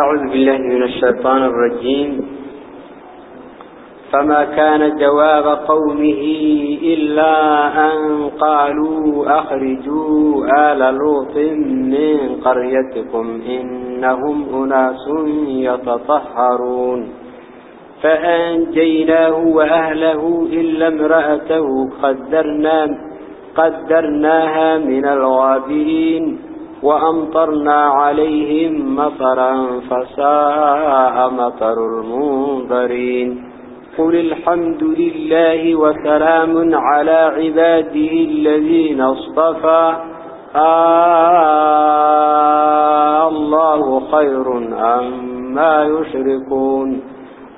أعوذ بالله من الشيطان الرجيم. فما كان جواب قومه إلا أن قالوا أخرجوا آل لوط من قريتكم إنهم أناس يتطهرون. فأنجيناه وأهله إلا امرأته قدرنا قدرناها من الغابرين. وأمطرنا عليهم مطرا فساء مطر المنظرين قل الحمد لله وسلام على عباده الذين اصطفى. آه الله خير أما يشركون.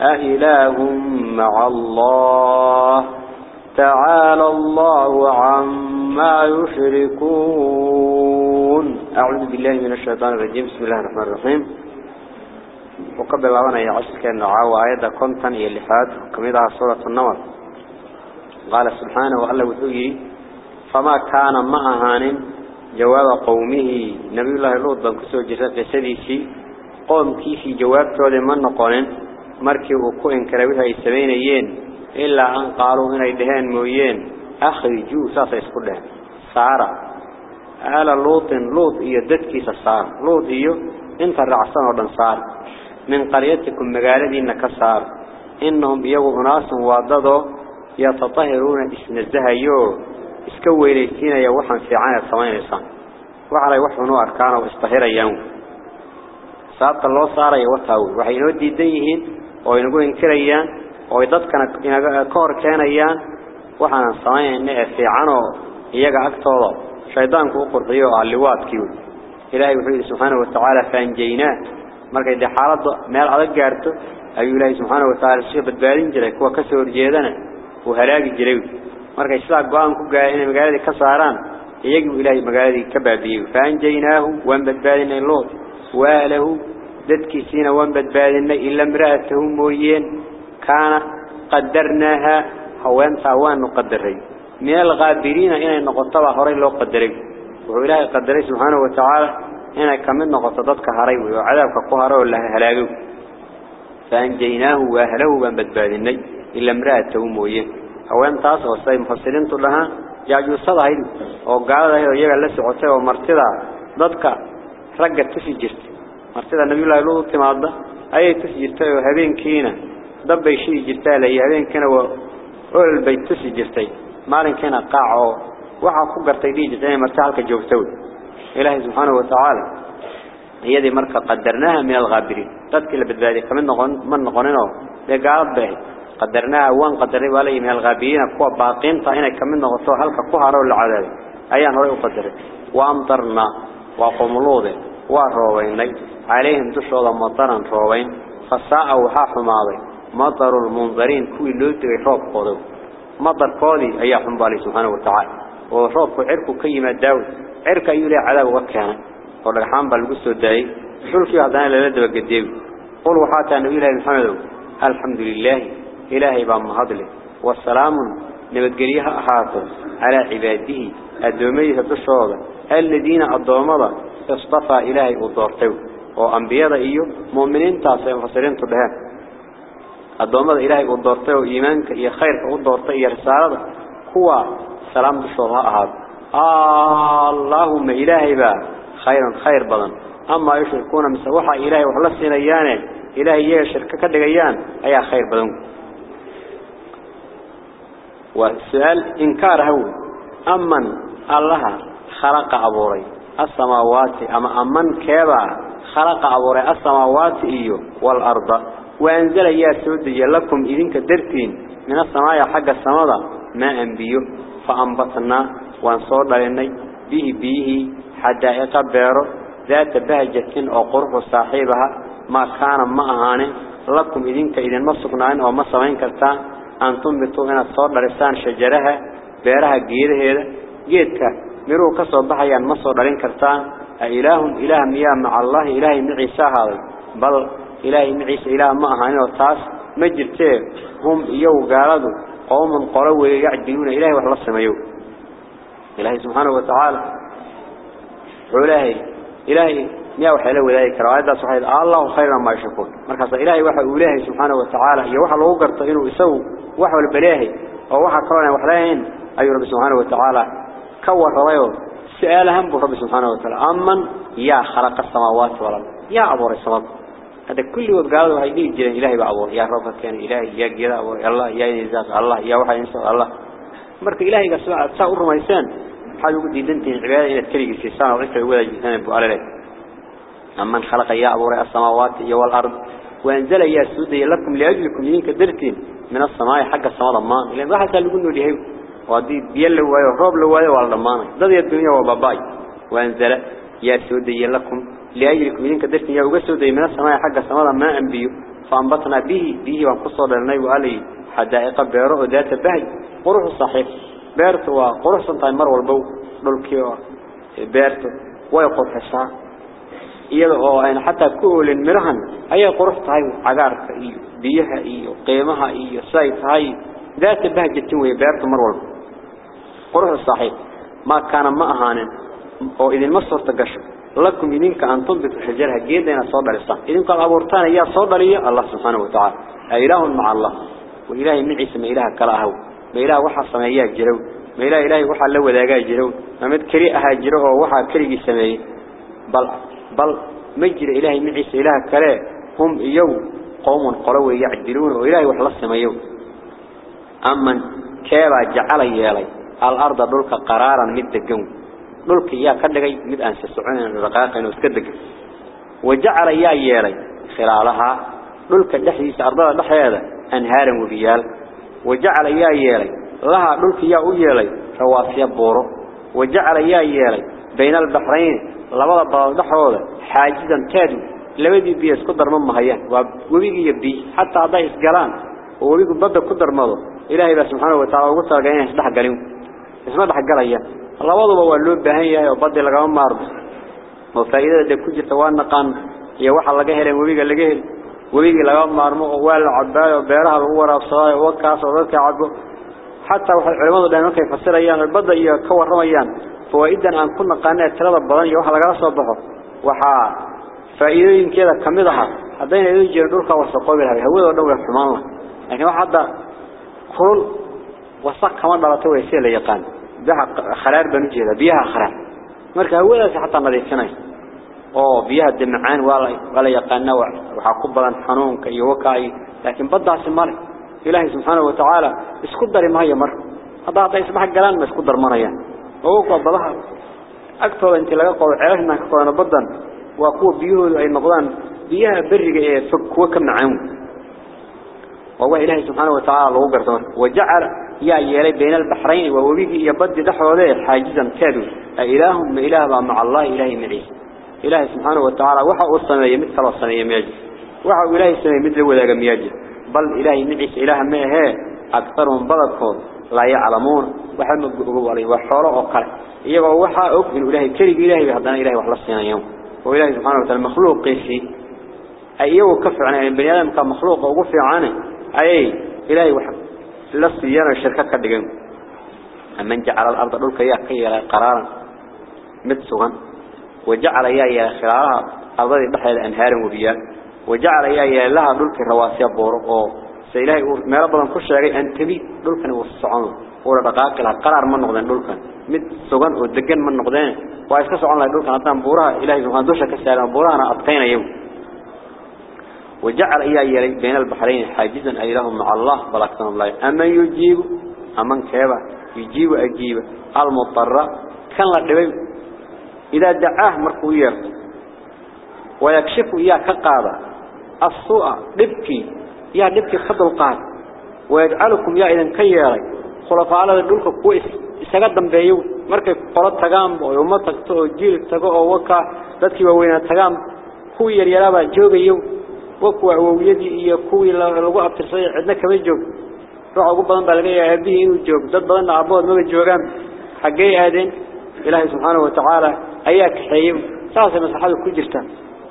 أإله مع الله تعالى الله عما يشركون أعوذ بالله من الشيطان الرجيم بسم الله الرحمن الرحيم وقبل الله يعشق النعاء وآيات كنتن يلحاد كميدها سورة النمر قال سبحانه وألا وثوي فما كان معهان جواب قومه نبي الله لوط بنكسو جرق سديسي قوم كيسي جوابته لمن نقولين markii uu ku inkiray wixii ay sameynayeen ilaa an qaaluu inay dhaheen mooyeen akhriju saasa isku dhaheen saara ala luutin luut iyo dadkiisa saar luut iyo inta raacsan oo dhan saar min qaryatikum magaaladiina ka saar innahum iyagu unaasun waadado yatatahhiruuna isnazahayo iska weynaysiinaya waxaan fiican ee samaynaysan waxay wax xun u arkaan oo istahirayaan sababta loo saarayo wataa waxay inoo diidan yihiin oo inagu inkirayaan oo dadkana inaga ka hor keenayaan waxaan sameeyay ee fiican oo iyaga agtooda shaydaanku u qurxiyo aliwaadkii ilaahay wuxuu subhanahu wa ta'ala faanjeyna markay de xaaladda meel adag gaarto ayuu ilaahay subhanahu wa ta'ala si badbaadin jiray kuwa ka soo horjeedana uu halaagi jiray markay sidaa go'aan ku gaareen inay magaalada ka saaraan iyagii ilaahay magaaladii ka baabiyay faanjeynaahu waan badbaadinay loo waalahu دتكي سينا وانبد بادنا إلا امرأته مويين كان قدرناها هوان صاوان نقدره من الغابرين إنا نقطبا هوري لو قدره وإله قدره سبحانه وتعالى إنا كمن نقطبتك هوري وعذابك قهره الله هلاقه فأنجيناه وأهله وانبد بادنا إلا امرأته مويين هوان تاس وصي مفسرين طولها جاجو صدهين وقال له يجب أن لسي قطبا مرتضا دتكا رجت تسجر مرتدى النبي الله يلوه التماد أي تسجرته هبين كينا دبي شيء جرته لي هبين كينا وقل البيت تسجرته مالين كينا قاعه وعاقو قرتي دي جرته مرتاح لك جوبتوي إلهي سبحانه وتعالى هي دي مركة قدرناها من الغابرين تدك اللي بدبالي كمان من دي قارب به قدرناها وان قدرناه ولي من الغابرين كوا باقين طاينا كمان نغطوها لك كوا عرول العذاب أيان رأيه قدره وامطرنا وقوم لوضه roobaynay. عليهم دشوا مطرا روين فساء وحاح ماضي مطر المنظرين كوي لوتي روب قدو مطر قاضي أي حنبالي سبحانه وتعالى وروب عركو كيما داود عرك أيولي عذاب وكان قول الحنبال الدعي شو في هذا للد وقديم قل وحاتا نبي الله محمد الحمد لله إلهي بام هضله والسلام نبتقريها أحاطه على عباده الدوميه الدشوضة الذين الضومضة اصطفى إلهي أدورته وأنبياء إيو مؤمنين تاسي مفسرين تدهان الضومضة إلهي أدورته إيمانك إيا خيرك أدورته إيا رسالة هو سلام دشوضها أحاط آه اللهم إلهي با خيرا خير بدن أما يشركون مسوحا إلهي وحلسين أيانه إلهي يشرك كدقيان أي خير بدن والسؤال إنكار هو أمن الله خلق أبوري السماوات أما أمن كيبا خلق أبوري السماوات إيو والأرض. وأنزل يا سودي لكم إذنك درتين من السماء حق السماء ما أنبيو. فأنبطنا وانصور لني به به حدائق بيرو ذات بهجة أو صاحبها ما كان ما أهاني لكم إذنك إذن مصقنان أو مصمين كرتان أن تنبتوا إن الصور لرسان شجرها بيرها جيدها جيدك مروا كسر بحيان مصر لرين كرتان إله إله مياه مع الله إله معيسى هذا بل إله معيسى إله ما أهاني وطاس مجرته هم يو قالوا قوم قلوا يعدلون إله وحلص ما يو إلهي سبحانه وتعالى إلهي إلهي مياه وحلا وذلك رواية صحيح الله خيرا ما يشكون مركز إلهي وحا إلهي سبحانه وتعالى يا وحا لو قرط إنه يسوي وحا البلاهي أو وحا كرنا وحلاهين أي رب سبحانه وتعالى كور رأيه. سألهم برب سبحانه وتعالى. أمن يا خلق السماوات والأرض. يا أبو السماوات هذا كل وقت قالوا هيدي جل إلهي بعبور يا رب كان إلهي يا جل أبو. الله يا نزاق الله يا وحا إنسان. الله. مرك إلهي تصور ما إنسان. حاجة قد يدنتين عبادة إن تكلي السيسان وغير الولا جهنم أبو عليه أمن خلق يا أبو السماوات والأرض. وأنزل يا سودي لكم لأجلكم ينك درتين من السماء حق السماء ضمان. لأن واحد قال ليه؟ ودي بيل ويا روب لويا ولا ضمان ضد الدنيا وباباي وأنزل يا سودي لكم. لأجلكم ينك درتين يا وجسودي من السماء حق السماء ما أنبيو. فأنبطنا به به وانقصوا لنا وعلي حدائق بيرو ذات بهج قروح الصحيح بيرت وقروح سنتين مر والبو. دولكيو بيرت ويقول حسا. iyada oo ayna xataa ku oolin mirahan ayay qurux tahay cagaarka iyo biyaha iyo qiimaha iyo say tahay daata beerta mar walba قرح الصحيح. ما كان ما أهانا أو إذن مصر تقشب لكم منك أن تنبت الحجارها جيدا صور على الصح إذا قال أبورتان إياه صوب علي الله سبحانه وتعالى. إله مع الله. وإله من عيسى إله كلاه ما إله وحى السمائيه جلو ما إله إله وحى لو ذاقا جلو ما مد كريئها جلوه وحى كريق السمائي بل, بل مجر إله من عيسى إله كلاه هم إيو. قوم قروي يعدلون وإله وحى السمائيه أما كيبا جعلي يالي. الأرض دولك قرارا مد الجو دولك يا كدقي مد أنس السعون رقاقين وسكدق وجعل يا يالي خلالها دولك دحيس أرضها دحيادة. أنهارا وبيال وجعل يا يالي لها دولك يا أيالي رواسي بورو. وجعل يا يالي بين البحرين labada baal dhaxooda xaajidan taadu labadii biyo isku darma mahayaan waa webiga iyo biyo hatta haday isgalaan oo webigu badda ku darmado ilaahay baa subxaanahu wa isma dhexgalaya labaduba waa loo baahan yahay oo badi lagama maarmo. Oo faa'iidada ku jirta waa naqaan iyo waxa laga helay webiga laga helay webigii laga maarmo oo waa la cabaay oo beeraha lagu waraabsaday oo wakaas oo dadka cabo xataa waxay culimadu dhahay markay fasirayaan badda iyo ka warramayaan fawaa'idan aan ku naqaanay tirada badan iyo waxa lagala soo baxo waxaa faa'iidooyinkeeda ka mid aha. Haddayna idin jirin dhulka wasaqoobi lahay hawada oo xumaan lahay laakiin wax hadda kulul وصق كما دلت ويسيل يقان. ده خرار بنجيلا بها خرار. مركا ولا حتى ما ديتناي أو بها دمعان ولا ولا يقان نوع. وحقوب بلان حنون كيوكاي لكن بدا سمر إله سبحانه وتعالى اسكدر ما هي مر. هذا عطا يسمح القلان ما اسكدر مريا ووكو الضلها أكثر أنت لقى قول عليه ما كفانا بدا وقوة بيه أي مغلان. بيها برق إيه فك وكم نعم. وهو إله سبحانه وتعالى وجعل يا يلي بين البحرين ووبيه يبدد دحوله حاجزا كادو. إلههم إله مع الله إله معي إيه؟ إله سبحانه وتعالى وحا أصنع يمد ثلاث صنع يمياجي وحا إله سنع يمد لولا يمياجي بل إله معيس إله ما هي؟ أكثر من بلدكم لا يعلمون. وحا نبقوا عليه وحارا أقل. إيه وحا أكبر إله كريب إله بحضان إله وحلصنا يوم. وإله سبحانه وتعالى مخلوق قيسي أي إيه وكفر عنه. يعني البنيادة كمخلوق وقفر عنه. أي إله وحب لصيانا شركة كدقين أما جعل على الأرض دولك يا قي على قرارا متسوها وجعل يا يا خلالها أرضا يضحي الأنهار مبيا. وجعل يا يا لها دولك رواسية بورقو. سيلاهي ما ربنا نخش عليه أن تبيت دولك نوصعون ولا بقاك لها قرار من نقدان دولك. متسوها ودقين من نقدان وإسكسوا عن الله دولك نطان بورها إلهي سبحان دوشك السلام بورها أنا أبقين يوم. وجعل إياه يلي بين البحرين حاجزا أي لهم مع الله بل أكثرهم الله. أما يجيب أمن كيبا يجيب أجيب. المضطر كان لدبي إذا دعاه مرقوية ويكشف إياه كقابة. السوء دبكي. يا دبكي خد القاد ويجعلكم يا إذن كيالي خلفاء على ذلك كويس isagadan beeyo markay qolo tagaan oo uma tagto oo jiil tago oo waka dadkii waaweyn tagaan وكوا awowiyadii iyo kuwii lagu abtirsay cidna kaba joog ruuxa ugu badan baa laga yaabaa aabihii inuu joog dad badan aabood ma joogaan xagee aadeen ilaahay subxaanahu wa tacaala ayaa kaxeeyay saasay maslaxadu ku jirta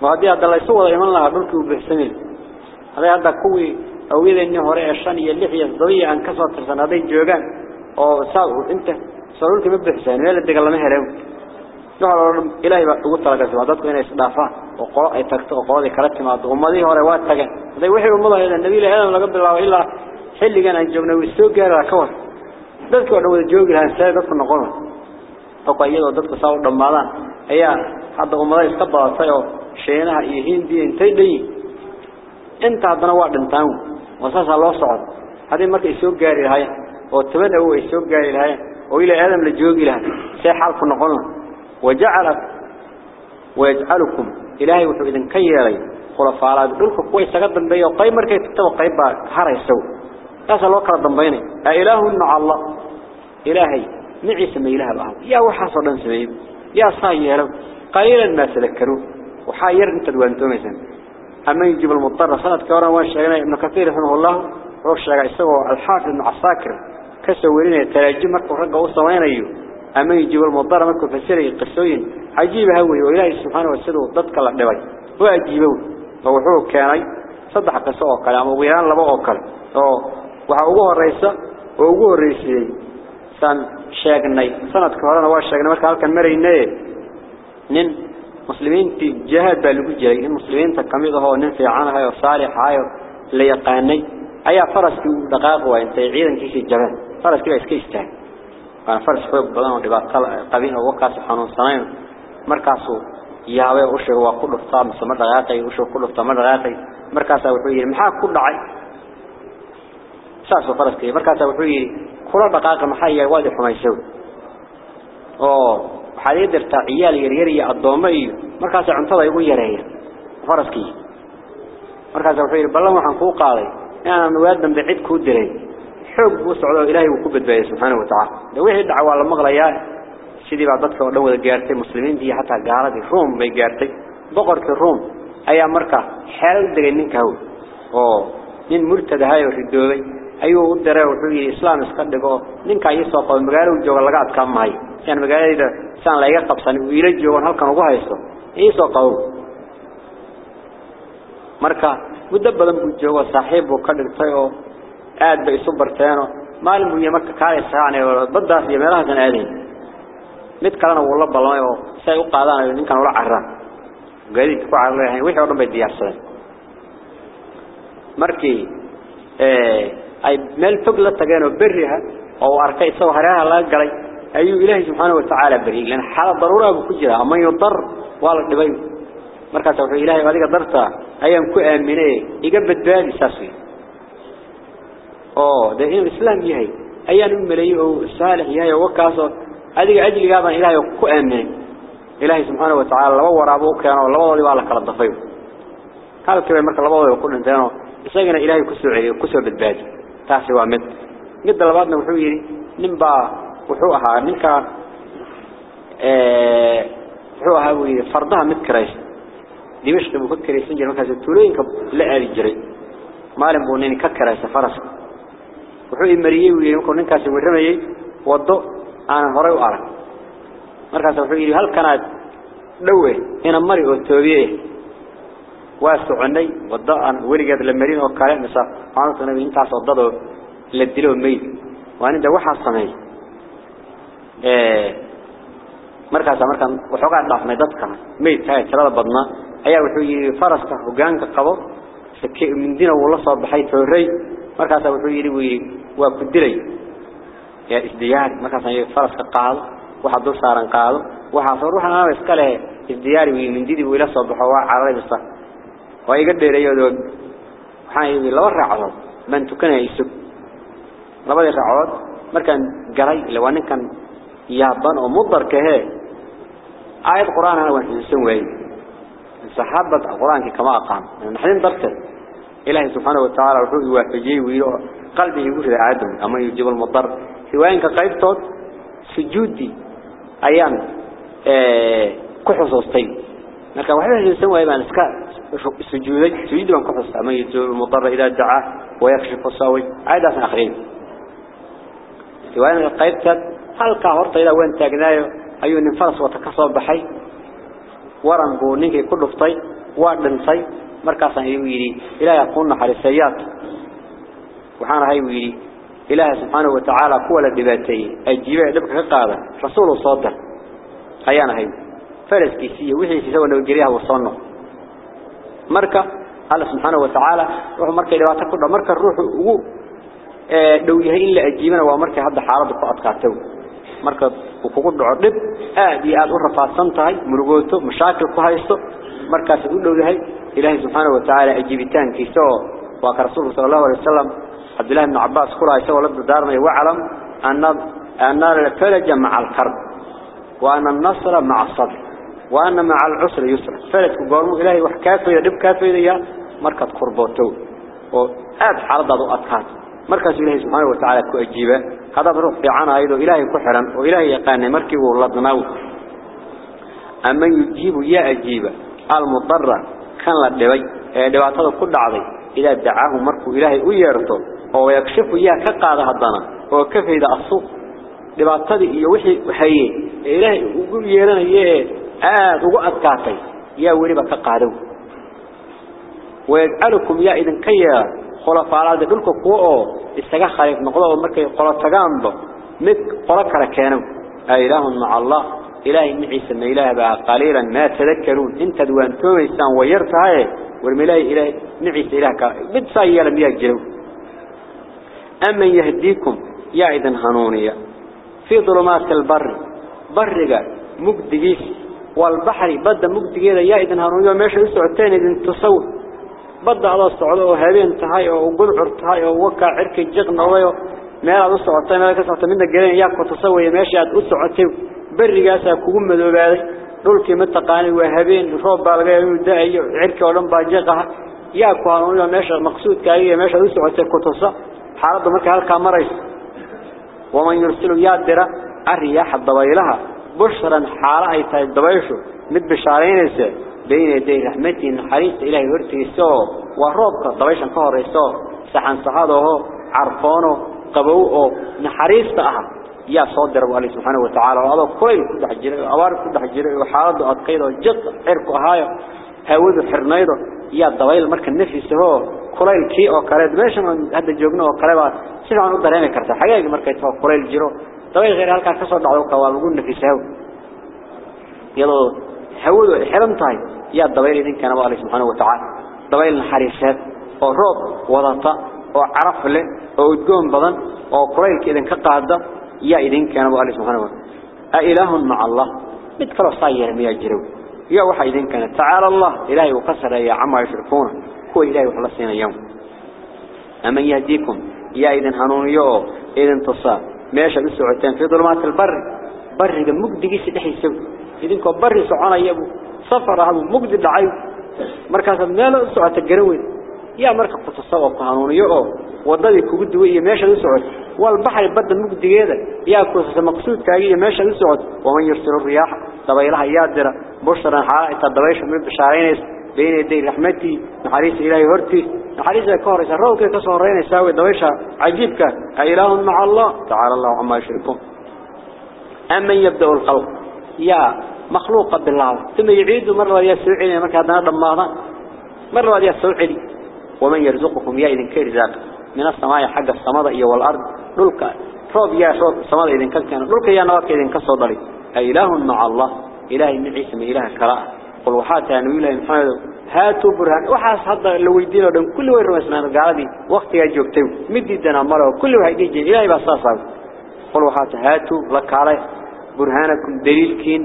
ma haddii hadda la isu wada iman lahaa dhulkii uu bixsamay haday hadda kuwii awiyadeenii hore ee shan iyo lix iyo toddoba aan ka soo tirsan hadday joogaan oo saa inta dhulkii ma bixisaan meel degan lama helo نحن إلهي بقول ترى جزوا ضدك إنه إصدافه وقراء تكت وقراء كلام ما أمضي هو رواد تجن هذا وحي إلى النبي له هذا لقب الله إلا حل جنا الجبن والسوق جرى كون. ضدك لو الجوج لها سائر ضدك النقطة فقيد ضدك صار رمضان هي حد أمضي استبى صيو شينها يهين دي انتي دي إنت عندنا وعد انتاو. وصاص الله صعد هذه مرة السوق جاري هاي وتمنى هو السوق جاري هاي وإلى آدم للجوج لها سيحال في النقطة وجعل ويجعلكم. إلهي وحو إذن كيالي خلفاء على ذلك كوي سقد دنبي وقيب مركي تتبع قيبا هرى يسو تاسا الوكرة دنبيني. أإله مع الله. إلهي. نعي سمي إله بأهو يا وحصدا سمي. يا صاير قليلا ما تذكروا وحاير انت دوانتو مثلا أما يجيب المضطر سنة كورا واشيغنا ابن كثير رحمه الله. روشيغا يسوى الحافظ مع الساكر كسورين التراجم ورقا وصوين أيوه أما يجيب المضطر مركو فسره قصوين عجيب هوي وإلهي سبحانه وتعالى ضدك الله دبي وأجيبه فوحوه كاني صدح قصوه كلام. ويران لبقه كلام. وحوقوه الرئيسة ووقوه الرئيسي سان شاقني. سنة كهرانا واشاقنا مركا هالكا مريني نين مسلمين في جهاد بالوجه جاي. المسلمين تكميضه هو. نين في عانها وصالح هاي اللي يقاني أي فرس دقاق وانت عيدا كيسي الجبان فرس كيف يسكيستان waan faras xoog badan oo dhibaato qabin oo wakaas xanuunsanayn markaasuu yaabay u sheegay waa ku dhuftaa mise ma dhaqaaqay u sheegay ku dhuftaa ma dhaqaaqay markaas wuxuu yiri maxaa ku dhacay saas faraskii markaas wuxuu yiri kula dhaqaaqa maxaa yahay waad xumayso oo waxaad ii dirtaa ciyaal yar yar iyo adoomo iyo markaas cuntada igu yareeya faraskii markaas wuxuu yiri ballan waxaan kuu qaaday inaan waad dambe cid ku diray xoog uu socdo ilaahay uu ku badbaayay subxaanahu watacaala de wixii dhaca la maqlayaa sidii baa dadka oo dhan wada gaartay muslimiintii iyo xataa gaaladii ruum bay gaartay. Boqorkii ruum ayaa markaa xeelal degay ninka oo nin murtad ahay oo ayuu u diray wuxuu yidhi islaam iska dhigoo ninka ii soo qabo magaaladu jooga laga adkaan maayo. Siaan magaaladayda siaan la iga qabsanin uu halkan ugu haysto ii soo qabo marka muddo badan buu joogo saaxiib buu ka dhigtay oo aad bay isu barteeno maalin buu marka kaalay saacnay baddaas iyo meelaha kan aadeen mid kalena wuu la balmay oo say u qaadanayo ninkan ula carra gaadiidka ku carreeyay wixii oo dhan bay diyaarsadeen markii ay meel fog la tageen oo beriha oo arkay isagoo hareeraha laga galay ayuu ilaahay subxaanahu wa tacaala bariyay lan xaalad daruura buu ku jira ama yudar waa la dhibay markaas wuxuu ilaahay adiga darta ayaan ku aaminay iga badbaadi saasi oo de inuu islaam yahay ayaan u maleeyay oo saalix yahay oo wakaas adiga ajligaadan ilaahay ku aaminay ilaahay subxaanahu wa tacaala laba waraabo keeno labadoodii baa la kala dafay halkii marka labadoodii ku dhinteen isagana ilaahay ku soo celiyay ku soo badbaadi taasi waa mid mid labaadna wuxuu yiri nin baa wuxuu ahaa ninka ee wuxuu ahaa wii fardaha mid karays dimashq buu ka karaysan jiray markaas tuulooyinka la aadi jiray maalin buu nin ka karaysa faraska wuxuu imariyay uu yiri ninkaasi waramayay wado aan hore u arag. Markaas wuxuu yiri halkanaad dhowe eh, ina mari oo toobiye eh. waa soconay wado aan warigeed la marin oo kale misa aan sanay intaas wadado la dilo meey waan inta waxa sameeyay ee markaas markan wuxuu dhaafnay dadka meedka tirada badna ayaa wuxuu yiri faraska hogaanka qabo sakay mindina wala soo baxay tooray markaas wuxuu yiri wii waa ku dilay yaa isdiyaar markaas ay faraska qaado waxa dul saaran qaado waxa soo ruuxana iska leh isdiyaar wii mindidi uu la soo baxo waa cararay basta waa iga dheereeyo waxaan yiri laba raacdo man tukanayso labada raacood markan galay ilaa ninkan yaaban oo mudarka he آيات قرآن أنا وين صحابة القرآن كما أقام نحن درته إلهي سبحانه وتعالى وحوه وافجيه ويلو قلبه يقول آدم أما يجيب المضر سواء كقيب توت سجودي أيام آه كحصوصتين لكن واحد يسمى إيمان اسكا سجودي سجودي من كحص أما يجيب المضر إذا دعاه ويكشف الصاوي عيدا آخرين. سواء كقيب توت هل كهورت إذا وين تاقنايو ayuu nin faras wata ka soo baxay waran buu ninkii dhintay markaas ayuu yiri ilaahay ku naxariisayaad waxaan ahay uu yiri ilaahay subhanahu wa ta'ala kuwa la dhibaatay ajiibay dhibka ka qaada rasuul soo dar ayaan ahay faraskiisi iyo wixii isagoo nabadgeliyaha uu soo noqo marka Allah subhanahu wa ta'ala wuxuu markay dhibaato ku dhaw marka uu kugu dhaco dib aad iyo aad u rafaadsan tahay murugooto mashaakil ku إله سبحانه وتعالى أجيبتان كيسو وقال رسوله صلى الله عليه وسلم عبد الله بن عباس قل عيسو لبد دارنا وعلم أن الفلج مع القرب وأن النصر مع الصدر وأن مع العسر يسر. فلج قوله إلهي وحكافه يدب كافه إليا مركض قربوتو وآد حرضة أدخاته مركز إلهي سبحانه وتعالى كأجيبه هذا برق عنا أيضا إلهي كحرم وإلهي يقان مركبه الله دموه أمن يجيب يا أجيبه المضرر kan la dhibay ee dhibaatada ku dhacday ilaa dacaahu markuu ilaahay u yeerto oo yakshifu iyaha ka qaada haddana oo ka fayda asu dhibaatadii iyo wixii hayey ee ilaahay ugu yeeranayee aad ugu adkaatay yaa weliba ka qaadaw. Qaadow wayajcalukum yaa idinka yeela khulafaalaada dhulka kuwa oo isaga khaliif noqdo oo markay qolo tagaanba mid qolo kale keeno a ilaahun maca allah. إلهي معيسى أن إلهي بها قليلا ما تذكرون انت دوان توميسان ويرتها والملاي إلهي معيسى إلهك بتصايا لم يجلو أما يهديكم يا إذن هنونية في ظلمات البر برقة مقدقيس والبحر بدا مقدقيرا يا إذن هنونية وما يشعر سعتين إذن تصور بدا على الصعود وهابين تهاي وقل عرتهاي ووكا عركي جغن ويو ما يرى دوسو عطاي ما يرى كسعطا منك جرين ياك وتصوي ماشي عاد اوسو habeen roob baa laga yaabay daayo cirka oo dhan baa jiqaha yaa ku hanuuniyo meesha maqsuudkaaga iyo meesha u socotay ku tusa xaaladda marka halka marayso waman yursilu yaadira arriyaha dabaylaha bushran xaala ay tahay dabayshu mid bishaaraynaysa بين يدي رحمتي نحريس إلهي ورتيسو وروبك ضبيشا كهريسو سحن صحاده عرفانه قبوه نحريس تأها يا صدر الله سبحانه وتعالى. وهذا كل كل حجرة أوار كل حجرة وحالد أتقيد وجد عرق هاي هود حرنيده يا ضويل مركز نفسه هو كل كي أو كرد ماش من هذا الجبنة أو كربا سير عنو دريمة كرتا؟ حاجة مركز هو كل جرو ضويل غير هالك كسر دعوة كوال وقول نفسه يلا هود حرم طيب يا ضويل إذن كان الله سبحانه وتعالى. ضويل الحريسات أو روب وضطاء أو عرف له أو دقون بضن أو قريل كإذن كقاعدة. يا إذن كان الله سبحانه أإله مع الله. مثل صاير ميا جرو يا واحد إذن كان تعالى الله. إلهي وقصر يا عما يشركون هو إلهي وخلصين اليوم أمن يهديكم. يا إذن هنون يو إذن تصاب ماشى بالسعودين في ظلمات البر. بر مقدقي سدحي سوي إذن كبر سعانا يبو. سفر هذا مقد دعيو مركز ميل سعة الجروين يا مركز قتصوا قانونية أو وضدي كجد ويا ماشى السعود والبحر بدل مقد جيدا يا كوس مقصود كاجي ماشى السعود ومن يرسل الرياح تبيلها يادرة بشرا حائط الدويش من بشارين بين يدي رحمتي نحريس إلهي هرتي نحريس كورس الروك كسورين يساوي دويشة عجيبك أإله مع الله تعالى الله عما يشركون أمن يبدأ الخلق يا مخلوق بالله ثم يعيد مرة يسوعي مركا هذا مرة يسوعي ومن يرزقكم يا إذن كرزاق من السماء حق السماء إيا والأرض. دلك روب يا روب السماء إذن كان دلك يا نوات إذن كصدري إله مع الله. إله من عيسى من إله كراء. قل وحاتها نبي الله محمد هاتوا برهان. وحاس هذا لو يدينا دم كل وين رمسنا قاعدي. وقت يا جوكتو مدي دنا مرة كل واحد يجي إلهي بصاصا قل وحاتها هاتوا لك عليه برهانكم دليلكين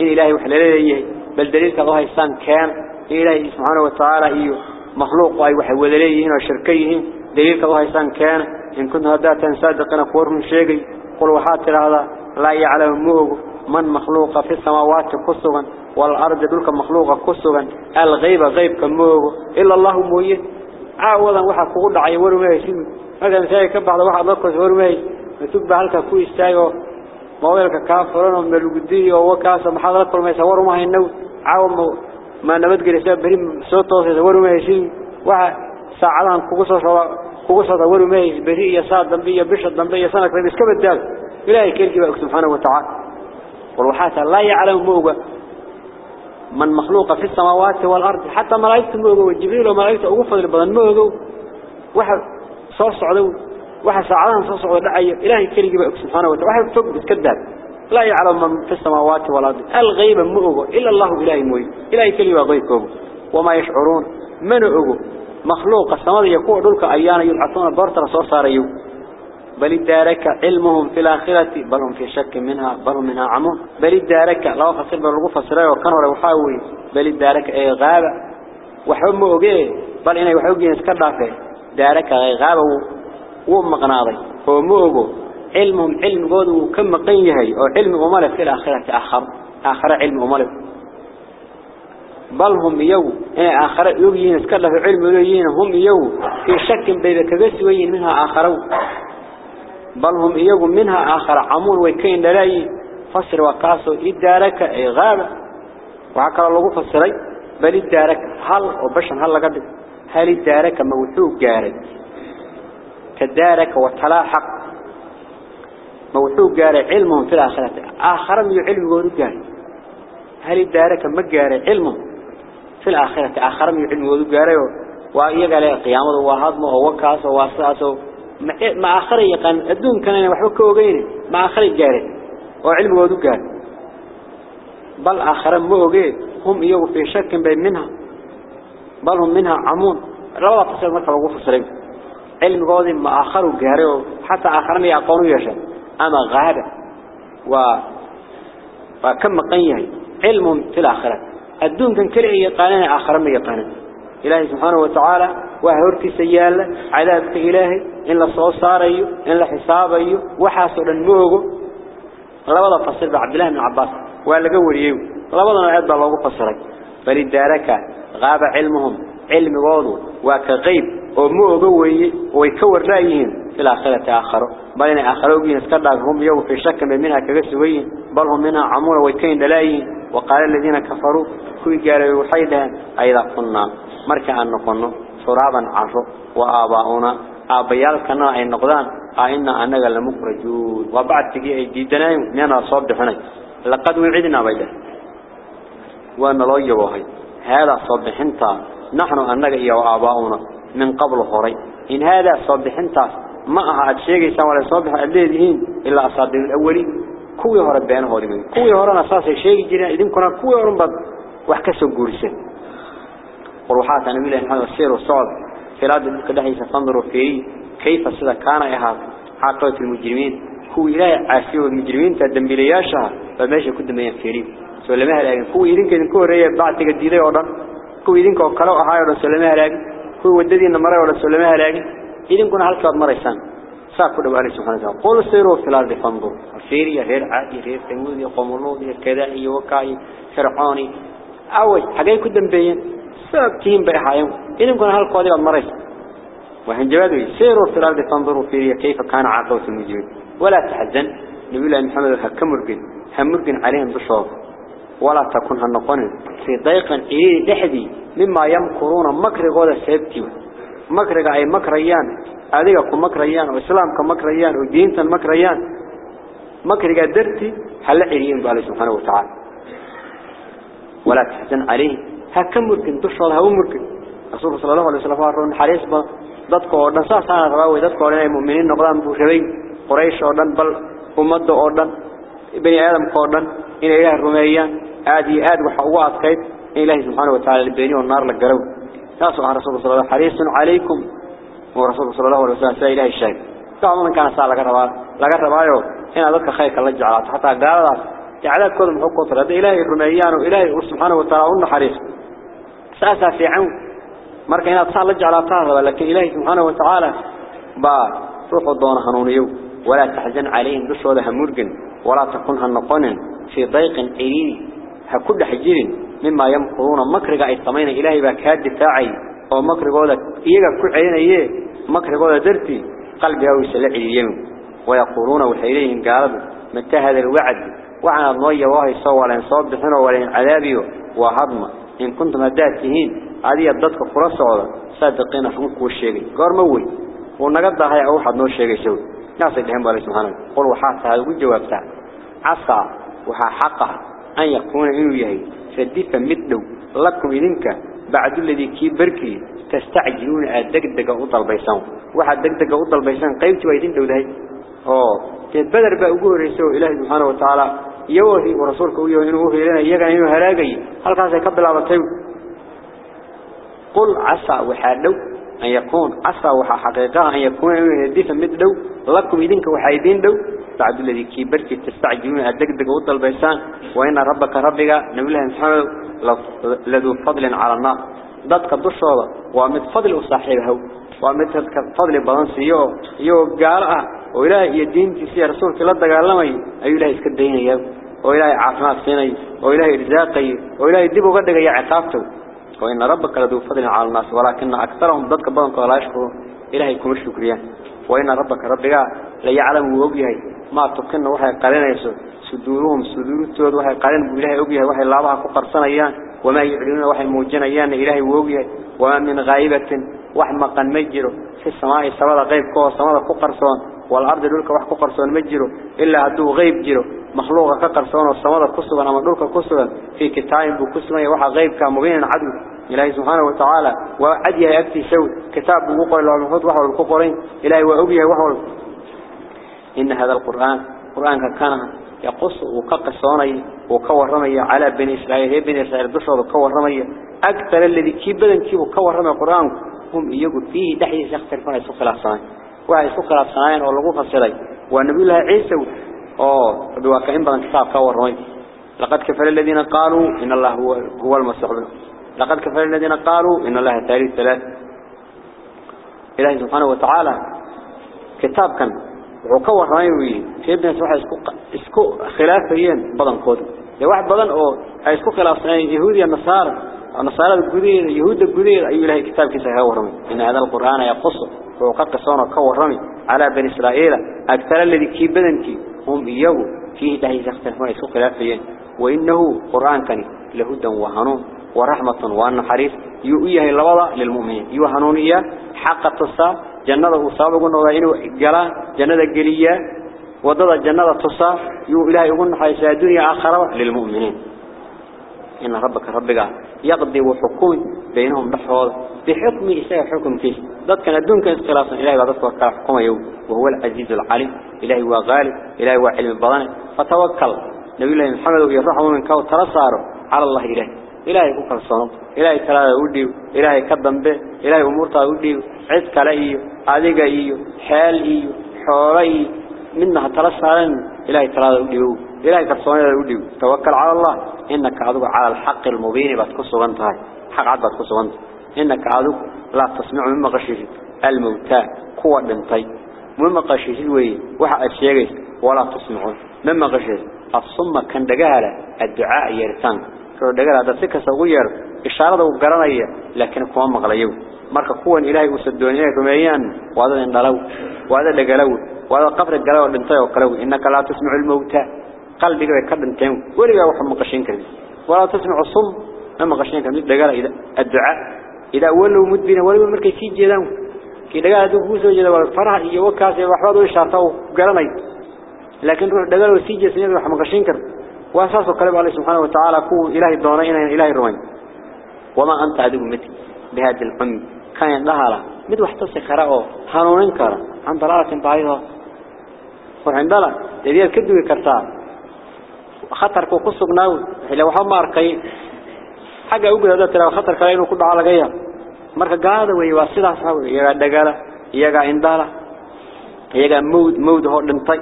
إن إلهي وحلاليه بل دليلك الله إنسان كان. إلهي سبحانه وتعالى إيه مخلوق وأي وحي ودليه وشركيه دليلك إنسان كان إن كنت هداتا صادقنا قورهم شيقي قل وحاتر هذا لا يعلم موه من مخلوق في السماوات كسوغا والأرض دولك مخلوق كسوغا الغيب غيب كموه إلا الله مويه عاوضا وحا كقول دعي ورميه سيد هذا مثالي كبعض واحد لقص ورميه. نتوقع هلك كوي استايو مويلك كافرون من الوجودية وكاسة محاضرة كل ما يصور ما هي النو عاوم ما نبت جلسة بريم صوت ما يشين واحد ساعدان كوكسة كوكسة تصور ما يش بري يساعد ضمبية بشر ضمبية سنة كذا بس كم الدال إلهي كيرك سبحانه وتعالى. والوحات لا يعلم موجة من مخلوق في السماوات والأرض. حتى ملائكة موجة والجبريل وملائكة أوفى البدن موجة واحد صار صعدو. واحد ساعدان صار صعدو. دعي إلهي كيرك سبحانه وتعالى. واحد فوق بتكذب لا يعلم من في السماوات والأرض. الغيب موجة إلا الله إلهي موي. إلهي كيرك غيبكم؟ وما يشعرون. من أوجه مخلوق السماء يكون دولك أيانا يبعثون برطر صور صاريو. بل الدارك علمهم في الآخرة بل هم في شك منها بل منها عمون بل الدارك لا فصل بل رغو فصراء وكانوا لو حاوي بل الدارك أي غابة. وحب أوجيه بل إنه وحوجي نسكر دافع دارك أي غابة ومقناضي موجو علمهم علم قوده كم قيهي أو علم أمالك في الآخرة آخر آخر علم أمالك. بل هم يو. إن آخر يوجين اسكلا في علم يوجين هم يو. في شك بين كبسوين منها آخرون بل هم يو منها آخر. عمون ويكين للاي فسر وقاسو إدارك أي غابة وعكر الله فسري بل إدارك. هل وبشن هل لقد؟ هل إدارك موثوق جارد؟ كدارك وتلاحق موثوق جارد علمهم في الآخرة. آخر من علم جارد. هل إدارك مجارد علمهم في الآخرة آخر من علم يقولوا جارد ويقال قيامه وهضمه ووكاسه واساسه ما آخر يقان الدون كان وحبك وجينه ما آخر جارد وعلم يقولوا جارد بل آخر ما وجيه هم يجوا في شك بين منها. بل هم منها عمون. لا تصير مثل وقوف السلام علم قاضي ما آخر جارد حتى آخرين يقولوا يشاء أما غابة و وكم قيه علمهم في الآخرة. الدون كان كل يقانين آخر ما يقانين إلهي سبحانه وتعالى وهورك سيالة عذابك إلهي إن لصوص صاريو إن لحسابيو وحاسر النوغو. لبدا فصل عبد الله بن عباس وقال قوليو لبدا عيد الله فصلك. الدارك غاب علمهم علم واضو وكغيب وموغو ويكور رأيهم في الآخرة آخرة بل إن آخروين اسكرنا هم يوم في شك من منها كغسوين بل هم منها عمورة ويكين دلائين وقال الذين كفروا كوي قالوا وحيدا أيضا قلنا مركا أن نقلنا ترابا عرو وآباؤنا. آبيال كنا أي نقدان. أئنا أنك لمخرجون. وبعد تجي جيدنا نانا صوب دفني لقد وعدنا بيدا وأن الله يبوهي هذا صبحنتا نحن أنك إيا وآباؤنا من قبل هوري إن هذا صبحنتا ما أحد شيء سوى صبح الليلين إلا أصادق الأولين كوي هرب بين هوري كوي هرنا أساس شيء جينا. إذن كنا كوي هرب بد وحكسوا جورسين وروحات أنا ميلا هذا السير والصعد في راد كده تنظروا فيه كيف سيدا كان إهاب عاقبة المجرمين. كوي لا عاسيو المجرمين. تدم بلياشها. فماشي كده ما ينفيرين سلمها لكن كوي إذن كده كوي ريا بعد تجديده أولا كوي إذن كوي كلاو أحايا ولا سلمها لكن كوي وددين مرة ولا سلمها لكن إذن كنا هلك مريسان ساكو دبالي سبحانه وتعالى. قولوا سيروا في الأرض فانظروا الفيرية غير عادي غير ثمودي قوم اللوذي كذائي وكاي فرعوني. أول حقين كدن بيين. سابتين بإحايهم إذن كنا هلك وادي مريس وحين جوادوا سيروا في الأرض فانظروا فيرية كيف كان عاقبة المجرمين. ولا تحزن. نبي الله محمد هكمرقن همرقن عليهم بشوف ولا تكون هالنقون في ضيقا إيه لحدي. مما يمكرون مكر قول سيبتي. مكر أي مكريان baa subhanahu wa ta'ala wala tahzan alayhi hakamurkin tushal ha umurkin rasuul sallallahu alayhi wasallam run xariis ba dadka oo dhan saasana rabaa dadka oo dhan ay muuminiin noqdaan buu rabay quraysh oo dhan bal ummadda oo dhan bani aadamka oo dhan inay ilaahay rumeeyaan aad iyo aad waxa ugu adkayd in ilaahay subxaanahu wa tacaala beeniyo naar la galow تاسو هر رسول صلى الله عليه وسلم عليكم. ورسول صلى الله عليه وسلم سائل الشيء قالوا من كان سالك ربا لا ربايو ان ادك خيك لا جعلت حتى قالوا جعلت كل حقوق رد إلى الرميان والى سبحانه وتعالى. النحريس ساسا في عون. مركه ان سأل جعلت لكن إلى سبحانه وتعالى. با. روح دون حنونيو ولا تحزن عليهم. بشوده مرجن ولا تكون هنقن في ضيق عيني حكو دحجين مما يمكرون. مكرق أي سمين إلهي بكاد دفاعي أو مكرق هذا إيجا كل عين إيه. مكرق هذا درتي. قلبي أو يسلع اليوم. ويقولون وحيليهم قالوا متى هذا الوعد. وعن الضي وهي صور لين صوب بحنا ولين عذابي وهضم. إن كنتم هداتهين هذه الضدك خلاص ولا. صادقين حمك والشيء قار موي. ونقض هاي أوحد نور شيء يسوي ناس يدهم بالله سبحانه. قل وحات هذا وجوابته عصى. وحا حقه أن يكون إنه يهي. فديفا مدو لكم إذنك بعد الذي كي تستعجلون الدقدق أوضل بيسان. واحد دقدق أوضل بيسان قيمت ويدين دو دهي. أوه. تدبدر بأقوه رسول إله سبحانه وتعالى يوهي ورسولك ويوهي إنه وهي لنا يقع إنه هلاقي. هل كان سيكبل على الطيب قل عسى وحادو أن يكون عسى وحا حقيقة أن يكون يديفا مدو لكم إذنك وحايدين دو. بعد الذي كيبرك تستعجلون. الدقدق وضل البيسان وإن ربك ربك نبي الله محمد لذو فضل على النار. ضدك الدشوة ومد فضل صاحبه ومد فضل بلانس يو يو قال وإلهي يدين تسي رسولك لدى قال لما أي إلهي اسكدين يو وإلهي عافمات سيني. وإلهي رزاقي. وإلهي دبو قدق يا عقابته وإن ربك لذو فضل على الناس. ولكن أكثرهم ضدك بلانك ولا يشكرون إلهي كم الشكريان وإن ربك ربك لا يعلم وجهه ما تكن وحي قرنيسو صدورهم صدورتود وحي قرن إلهي وجهه وحي لابها كقرصنيان وما يعلنون وحي موجنيان إلهي وجهه وما من غائبة وحما قن مجره في السماء سواء غيب كو سماء كقرصون والأرض دولك وح كقرصون مجره إلا هدو غيب جره مخلوق كقرصون والسماء كسبا أما دولك كسبا في كتاب بكسبا وحا غيب كمبين عدو إلهي سبحانه وتعالى وعديها يأتي سوء كتاب وقوع الله المفروض وحول الكفرين إلهي وأبيه وحول إن هذا القرآن قرآن كان يقص وكقصوني وكورمي على بني إسرائيل. هي بني إسرائيل؟ بشر وكورمي أكثر الذي كبدا كيف وكورمي القرآن؟ هم يقول فيه دحي يختلفون يسوق الأصنان وهي يسوق الأصنان والله فصلي والنبي الله عيسى أوه بواقعين بدن كتاب كورمي. لقد كفر الذين قالوا إن الله هو هو المسيح لقد كفر الذين قالوا إن الله ثالث ثلاث. إلهي سبحانه وتعالى كتاب كان وكور رأيوي في ابن سوحة اسكو اسكو خلافيين بدن كود لو واحد بدن أو اسكو خلافين يهودي النصارى النصارى الجديد يهود الجديد أي إلهي كتاب كيسه ورمي إن هذا القرآن يقص وقد قصونا كور رمي على بني إسرائيل. أكثر الذي كي بدن كي هم إياه. فيه دهي يختلفون اسكو خلافيين وإنه قرآن كان لهدى وهنون ورحمة وأن حريص. يؤيه اللوضة للمؤمنين. يوهنون حق التصاب جنة وصابقون وإنه قال جنة قلية وضد جنة التصاب يو إلهي يقول حيث الدنيا آخرة للمؤمنين. إن ربك ربك يقضي وحكم بينهم بحوض بحكم إساء حكم كيس ضد كان الدون كان استخلاصا إلهي بعد ذلك حكم يوم. وهو العزيز العليم. إلهي هو غالب. إلهي هو علم البضان فتوكل. نبي الله محمد ويرحمه من كو ترساره على الله إلهي. إلهي صنم إلهي تلاذا وديو إلهي كدن به إلهي أمورتا وديو عد كلا إيو أذيق إيو حال إيو حوري منها ترسالن إلهي تلاذا وديو إلهي كالصنم وديو توكل على الله إنك عدوك على الحق المبين باتكسو بنتهاي حق عد باتكسو بنت إنك عدوك لا تسمع مما غشيشت الموتى قوة بنتي مما غشيشت وي وحق الشيء ولا تسمعون مما غشيشت الصمة كان دقاها الدعاء يرتان. دغلا hada si kasta ugu yeer ishaarada uu garanaya laakiin kuma maqlayo marka kuwan ilaahay uu sadooniyay rumeeyaan waada indhalaw waada dhagalaw waada qabri galaw dhintay oo kale innaka la tasma'u al-mauta qalbiga ka dhinteen waliga wax maqashin karin wala tasma'u sum ma maqashin karin dagala ida addu'a ida walaw mudbina waliba markay si jeedaan ki dagala duu ku soo jeeda wal faraha iyo wakaas waxba uu ishaarta uu garanay laakiin ruux dagala si jeesnaa wax maqashin karin وأساس القلب الله سبحانه وتعالى كو إلهي الدونين إلهي الروين. وما أنت عدو متي بهذا العم كان يندهره مدو احتسي خرقه هنونين كار. عن ضرارة بعيدة. فرحين بلا يديه الكدو يكرتا خطر كو قصو بناو إلي وحام ماركي حاجة أوبي هذا ترى خطر كلاينو كل على جيا مارك قادة ويواصلها صحابه يقع الدقالة يقع إندالة. يقع مود مود هو لنطي.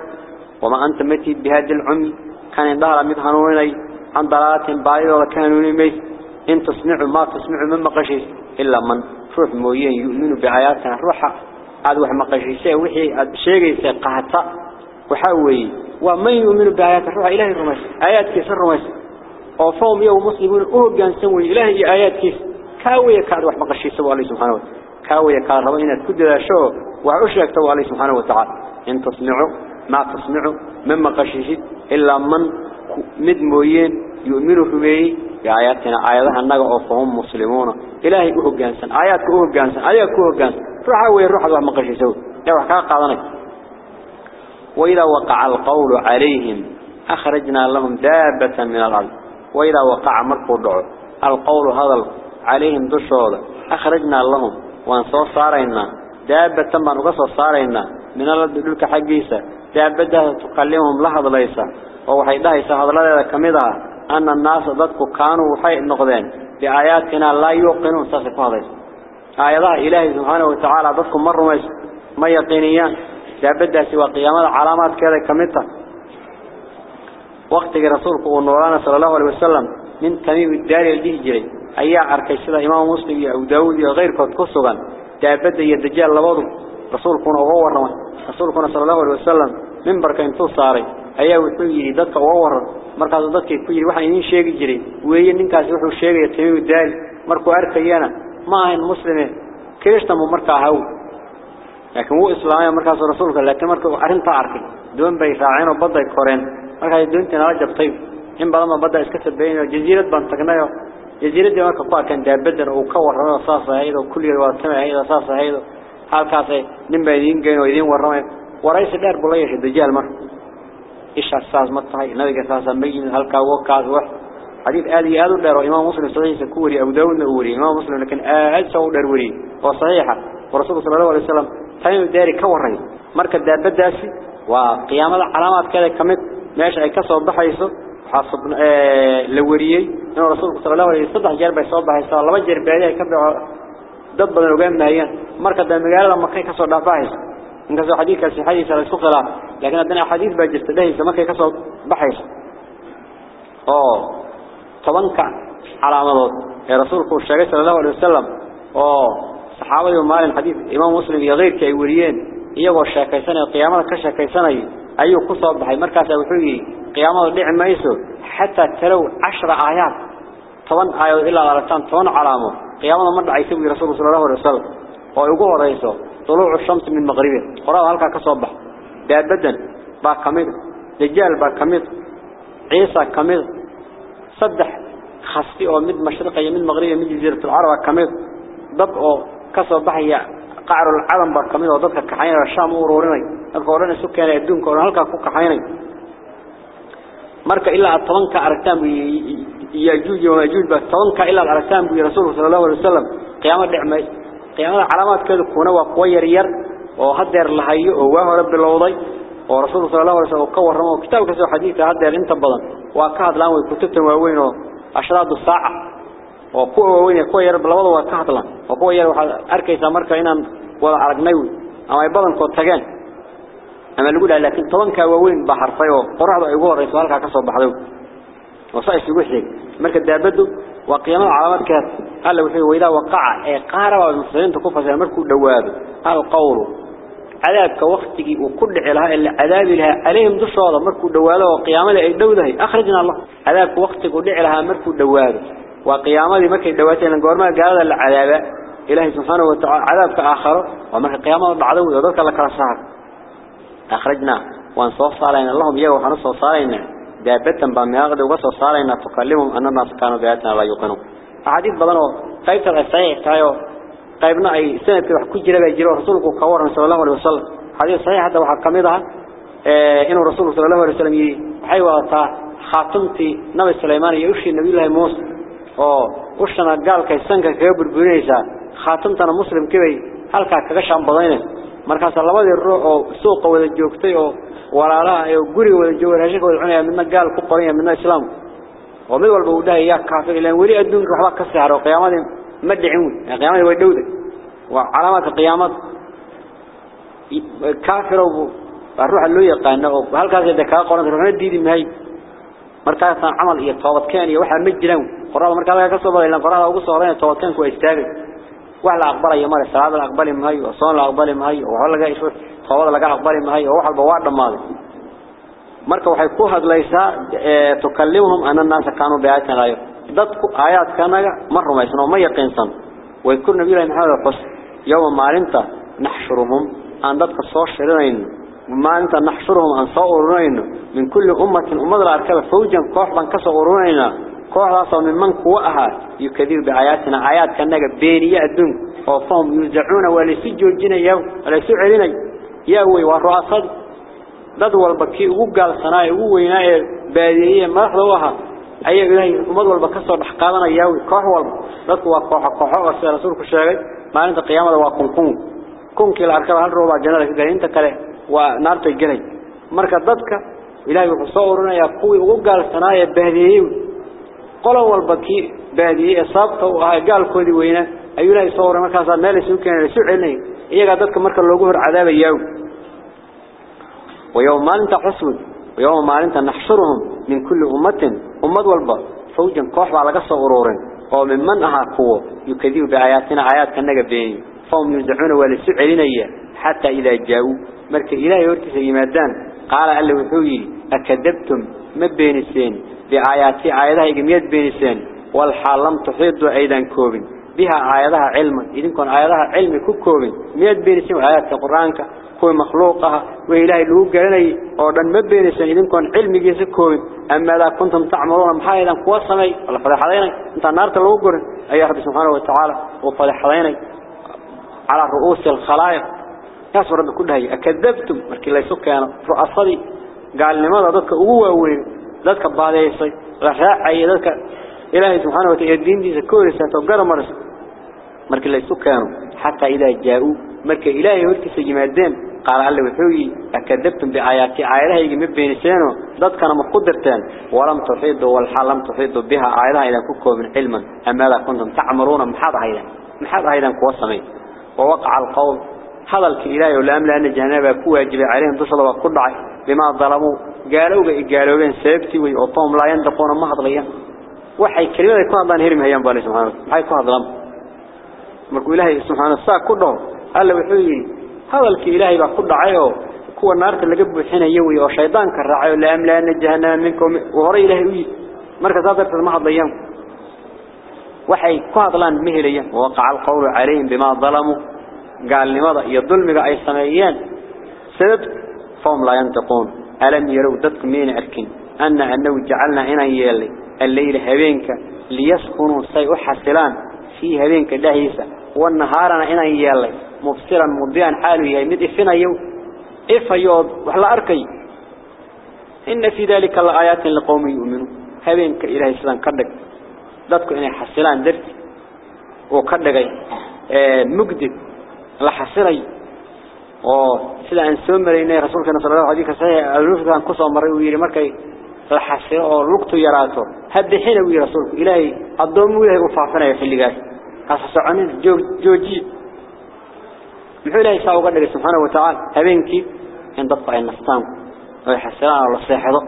وما أنت متي بهذا العم كان ظهر مذهنوني عن ضلالات بعيدة وكانوني مي. إن تصنع ما تصنع من مقشي إلا من روح مويين يؤمن بعياتنا روحا هذا ما قشي سيء وحي شيء سيء وحوي ومن يؤمن بعيات الروحة إله الرمس آيات كيس الرمس. وفهم يوم مسلمون أهجان سنوي إله آيات كيس. كاوية كاد وحما قشي سوى الله سبحانه وتعالى. كاوية كاد ربنا كد لا شو وعشرك سوى الله سبحانه وتعالى. إن تصنعوا ما تصنعوا من قشيشت illa man mid mooyeen yu'minu rumeeyay بآياتنا آياتها النجا فهم مسلمون. إلهي أهو جانسن آياتك أهو جانسن آياتك أهو جانسن روح أوي روح الله مقشي سوي يا وحكا قادنك وإذا وقع القول عليهم أخرجنا لهم دابة من الأرض. وإذا وقع مركو دعو. القول هذا عليهم دشولا أخرجنا لهم. وانصو صارينا. دابة من قصة صارينا. من الأرض دلك حقيسة. دابة تقلمهم لحظ ليس ووحي دايسة هذا لا كمدها أن الناس ضدك كانوا وحي النقدين بآياتنا لا يوقنون ساسف هذا آيات إلهي سبحانه وتعالى ضدك مروا ما يقينيان لابد سوى قيامات علامات كذا كمتة وقت رسولك ونورانا صلى الله عليه وسلم من تميم الدار الهجري أي أركي سيدة إمام مسلم أو داود وغير كتكسغا لابد يدجال لبضو رسولك ونغور رسولك صلى الله عليه وسلم من بركين تصاري ayaa wuxuu yiri dadka uga waran markaas dadkay ku yiri waxaan idin sheegi jiray weeye ninkaas wuxuu sheegay tayo daal markuu arkayana ma ahan muslime kirishta mu markaa haw laakiin wuu islaamay markaas rasuulka laakiin markuu arinta arkay doon bay raaceen oo baday koreen markaas doontina la jabtay in badan badda iska tabeeyay jasiirad baan tagnayo jasiiradii marka ku arkan daabadan oo ka warramo saas ahayd oo kulligeed waa tamay ahayd saas ahayd halkaas nin baa idin geyn oo idin warramay waraysi dheer buu la yeeshay dajaal marka. إيش أساس مطهي النبي أساس مجين هلكا وكاز وح حديث آدي آدو دار وإمام مسلم صحيح سكوري أبو داود نوري إمام مسلم لكن آد سو دروري وصحيحة ورسول صلى الله عليه وسلم تايم داري كوري مركز دار بداسي وقيام العلامات كذا كمت ماشي أي كسر بحيسه حاصب آه لوريي إنه رسول صلى الله عليه وسلم جرب يصاب بحيسه الله وجر بعدها كبر ضد بدن وجام نهيان مركز دار مجال لما كان كسر بحيسه إنك حديث كسي حديث على السخلاء لكن عندنا حديث بجست ده سمك كسر بحيث أوه طبعا على مضض يا رسولك الشريف صلى الله عليه وسلم أوه صحابي ومال حديث إمام مسلم يغير كيوريين إياه الشاكيسان القيامة كشاكيسان أيه قصة بحي مركز وحوي قيامة دع ميسو حتى تلو عشر آيات طبعا آيات إلا على طبعا علامة قيامة مرد عيسوي رسول صلى الله عليه وسلم ويقول رئيسه طلوع الشمس من مغربها قرأ هلكا كصبح دابدا با كميد دجال كميد عيسى كميد صدح خاصتي أو مد مشرقيه من مغربيه من جزيره العرب كميد ضب كصبح هي قعر العالم كميد وددك كحين الشام ورورني القران سكان ادونك oo halka ku kaxaynay. Marka ilaa 10 ka majuuj ba 10 ka ilaa aragtaan bi rasuulka sallallahu alayhi wasallam qiyaamada dhicmay قيامة علامات كذا كونا وقوير ير وهدر لهاي وهو رب الوضي ورسول صلى الله عليه وسلم وكور رمى كتاب كسو حديث هدر انت بدن وكهد لأن وكتبت وين أشراط الساعة. وقوة وين قوير بالوضي وكهد لأن وقوير أركي سامرك إنا ولا عرقنيوي أما يبدن كو تجان أما نقول لكن طبعا كوين بحر قرعة يقول رئيس والك كسب بحذو وصايش يقول لك مركز دابده وقيامة علامات كهد قال له وحي وإذا وقع قارب المسلمين تكفى زي مركو دواب القول عذابك وقتك وكل علها إلا عذاب لها. عليهم دشوضة مركو دواب وقيامة أي دوده. أخرجنا الله. عذابك وقتك ودع لها مركو دواب وقيامة مركو دواتين قورما قال العذاب. إلهي سبحانه وتعالى. عذابك آخر. ومركو قيامة بعضه يضرك لك رساك أخرجنا. وانصوص علينا اللهم يهو حنصوص علينا دابتا بمياغد وقصص علينا تكلمهم أن الناس كانوا بآياتنا لا يوقنون أحاديث بدنوا قيبت الصحيح تايو قيبنا أي سنة wax ku jira bay jiro rasuulku ka waran sallallahu alayhi wasallam hadii saxiix hada waxa kamid ah ee inuu rasuulku sallallahu alayhi wasallam yiri waxay wadataa khaatimti nabi Suleymaan iyo ushii nabi Ilaahay Muuse oo ushana gaalka sanka kaga burburinaysa khaatimtana muslimkii bay halkaa kaga shaan oo oo walaalaha ee guriga wada joogay raashinka wada cunaya midna gaal ku qoran midna islaam oo mid walba uu dhahay yaa kaafir ilaan weli adduunka waxba ka saaro qiyaamadii ma dhicin wey qiyaamadii way dhowday waa calaamaadka qiyaamada kaafirow ruuxa loo yaqaano oo halkaas ay ka qoran ruuxna diidi mahay markaas amal iyo toobadkeen iyo waxa ma jiraan qorada marka laga soo baday qorada ugu soo horeeyay toobadkeen ku istaagay wax la aqbalayo mar salaad la aqbali maayo oo soon la aqbali maayo oo laga isoo toobada laga aqbali maayo wax walba waa dhamaaday marka waxay ku hadlaysaa tukallimhum anna naas kaanu bi'aatin laayo dadku aayaadkanaga ma rumaysno ma yaqiinsan way ku nabi ilaahay maxamed qos yawma maalinta naxshuruhum aan dadka soo shirinayno maalinta naxshuruhum aan soo ururayno min kulli ummatin ummad la arkaba fawjan koox baan ka soo ururayna kooxdaas oo min kuwa ahaa yukadiir biaayatina aayaadkanaga beeniya adduun oo fahum yuzacuuna waa la sii joojinaya la soo celinay ياهوي والرأسد ذات والبكي وقال صناعي ووينا بادية مرح لوها إيه قلنا يقومد والبكسر بحقابنا ياهوي كوح والب ذات والقوح القوح والسي رسولك الشيخي ما انت قيامة واقوم كون كون كي العركب هل روبا جنالك قال انت كلي ونارت الجنج مركز ذاتك إلهي وصورنا ياهوي وقال صناعي بادية قول والبكي بادية صابت وقال كودي وينا ayuna isoo raamka sa maalaysu keenay suu'eelay iyaga dadka marka loogu hor cadaabayaa ويوم ما أنت حسود ويوم ما أنت نحشرهم من كل أمة أمة والبا فوجا كوح على قصة أرورين ومن من أها قوة يكذب بآياتنا آيات بين. فهم ينزعون ولسعلين حتى إذا جاءوا مرك إلهي وركس يمادان قال ألا وحوي أكذبتم ما بين السين؟ بآياتي آياتها يقميت بين السين. والحال لم تحيطوا أيضا كوبين. بها آياتها علما إذن كان آياتها علم كوبين ميت بين السين وآيات القرآن كوي مخلوقها. وإلهي لو قالني أردن ما بين السين إذن كان علم جيس كوبين أما لا كنتم تعملون محايدا كوصمي ولا فضح علينا أنت النار تلوقر أي رب سبحانه وتعالى. وفضح علينا على رؤوس الخلائق. يا رب كلها أكذبتم. مركي لا يسكن رؤصدي قال لماذا ذلك هو وين ذلك بعد يصي رحاعي ذلك إلهي سبحانه وتعالى. الدين دي سكوري ستوقر مرس مركي لا يسكن حتى إذا جاءوا مركي إلهي وركي سجمادين قال الله وحوي أكذبتم بآياتي آياتها يجمع بين سينو ذات كان مقدرتان ولم تحيطوا والحال لم تحيطوا بها آياتها إذا كوكوا من علما أما لا كنتم تعمرون محاض هيدا محاض هيدا كوصمي ووقع القول هذا الإلهي والأمل أن جهنم كواجب عليهم تصلوا وكل عي بما ظلموا قالوا قالوا بين سيبتي ويقطهم لا ينطقون ما هضليا وحي كلمة يكون هذا هرم هيان بالي سبحانه وتعالى يكون هذا ظلم مركو إلهي سبحانه الساعة كلهم قال له وحوي هذا الإلهي بقول عيو كوا النار اللي جبوا حين يوي وشيطان كالرعي والأمل أن جهنم منكم وهري إلهي وي مركز هذا ما هضليا وحي كهضلان مهليا ووقع القول عليهم بما ظلموا قال لماذا يظلم أي سميان سبب فهم لا ينطقون ألم يروا ضدك مين أركن أن أنه جعلنا هنا يلي الليل هبينك ليسكنوا سيء حسلان في هبينك دهيسة والنهارنا هنا يلي مبصرا مضيئا حاله يمد إفنا يو إفا يوض وحلا أركي إن في ذلك الآيات لقوم يؤمنون هبينك إلهي سلام كردك ضدك إنه حسلان درت وكردك مجدد la xasiray oo sida aan soo mareynay rasuulka sallallahu alayhi wasallam alruufkan ku soo maray uu yiri markay la xasiro oo lugtu yaraato hadixina uu rasuulku ilaahay adoomu ilaahay u أصعني جو جوجي محيلا يساو قدر سبحانه وتعالى هبينك ينضبع النفطان ويحسنان الله سيحضه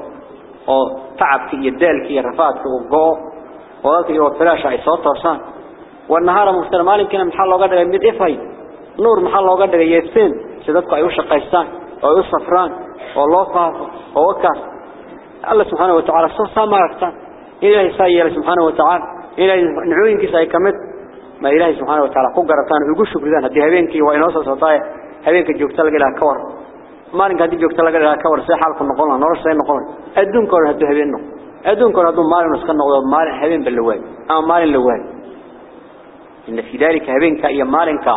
وطعبك يدالك يرفاتك وقوه وذلك يوفلاشا يساو طرسان والنهار مفتر مالك كنا محل وقدر يمد إفاي نور محل وقدر يتسين سيدتك عيوش القيستان ويصفران والله قاف ووكاف الله سبحانه وتعالى صوصا ما يفتان إلا يساي الله سبحانه وتعالى إلا نعوينك سيكمت hadii habeenkii waa inoo soo sootaay habeenka joogta laga ilaa ka war maalinka hadii joogta laga ilaa ka war si xaalku noqon la nolosha ay noqon adduunka hore hadii habeen noqon adduunka hore haduu maalin iska noqdo maalin habeen bal lawaay ama maalin lawaay إن في ذلك maalinka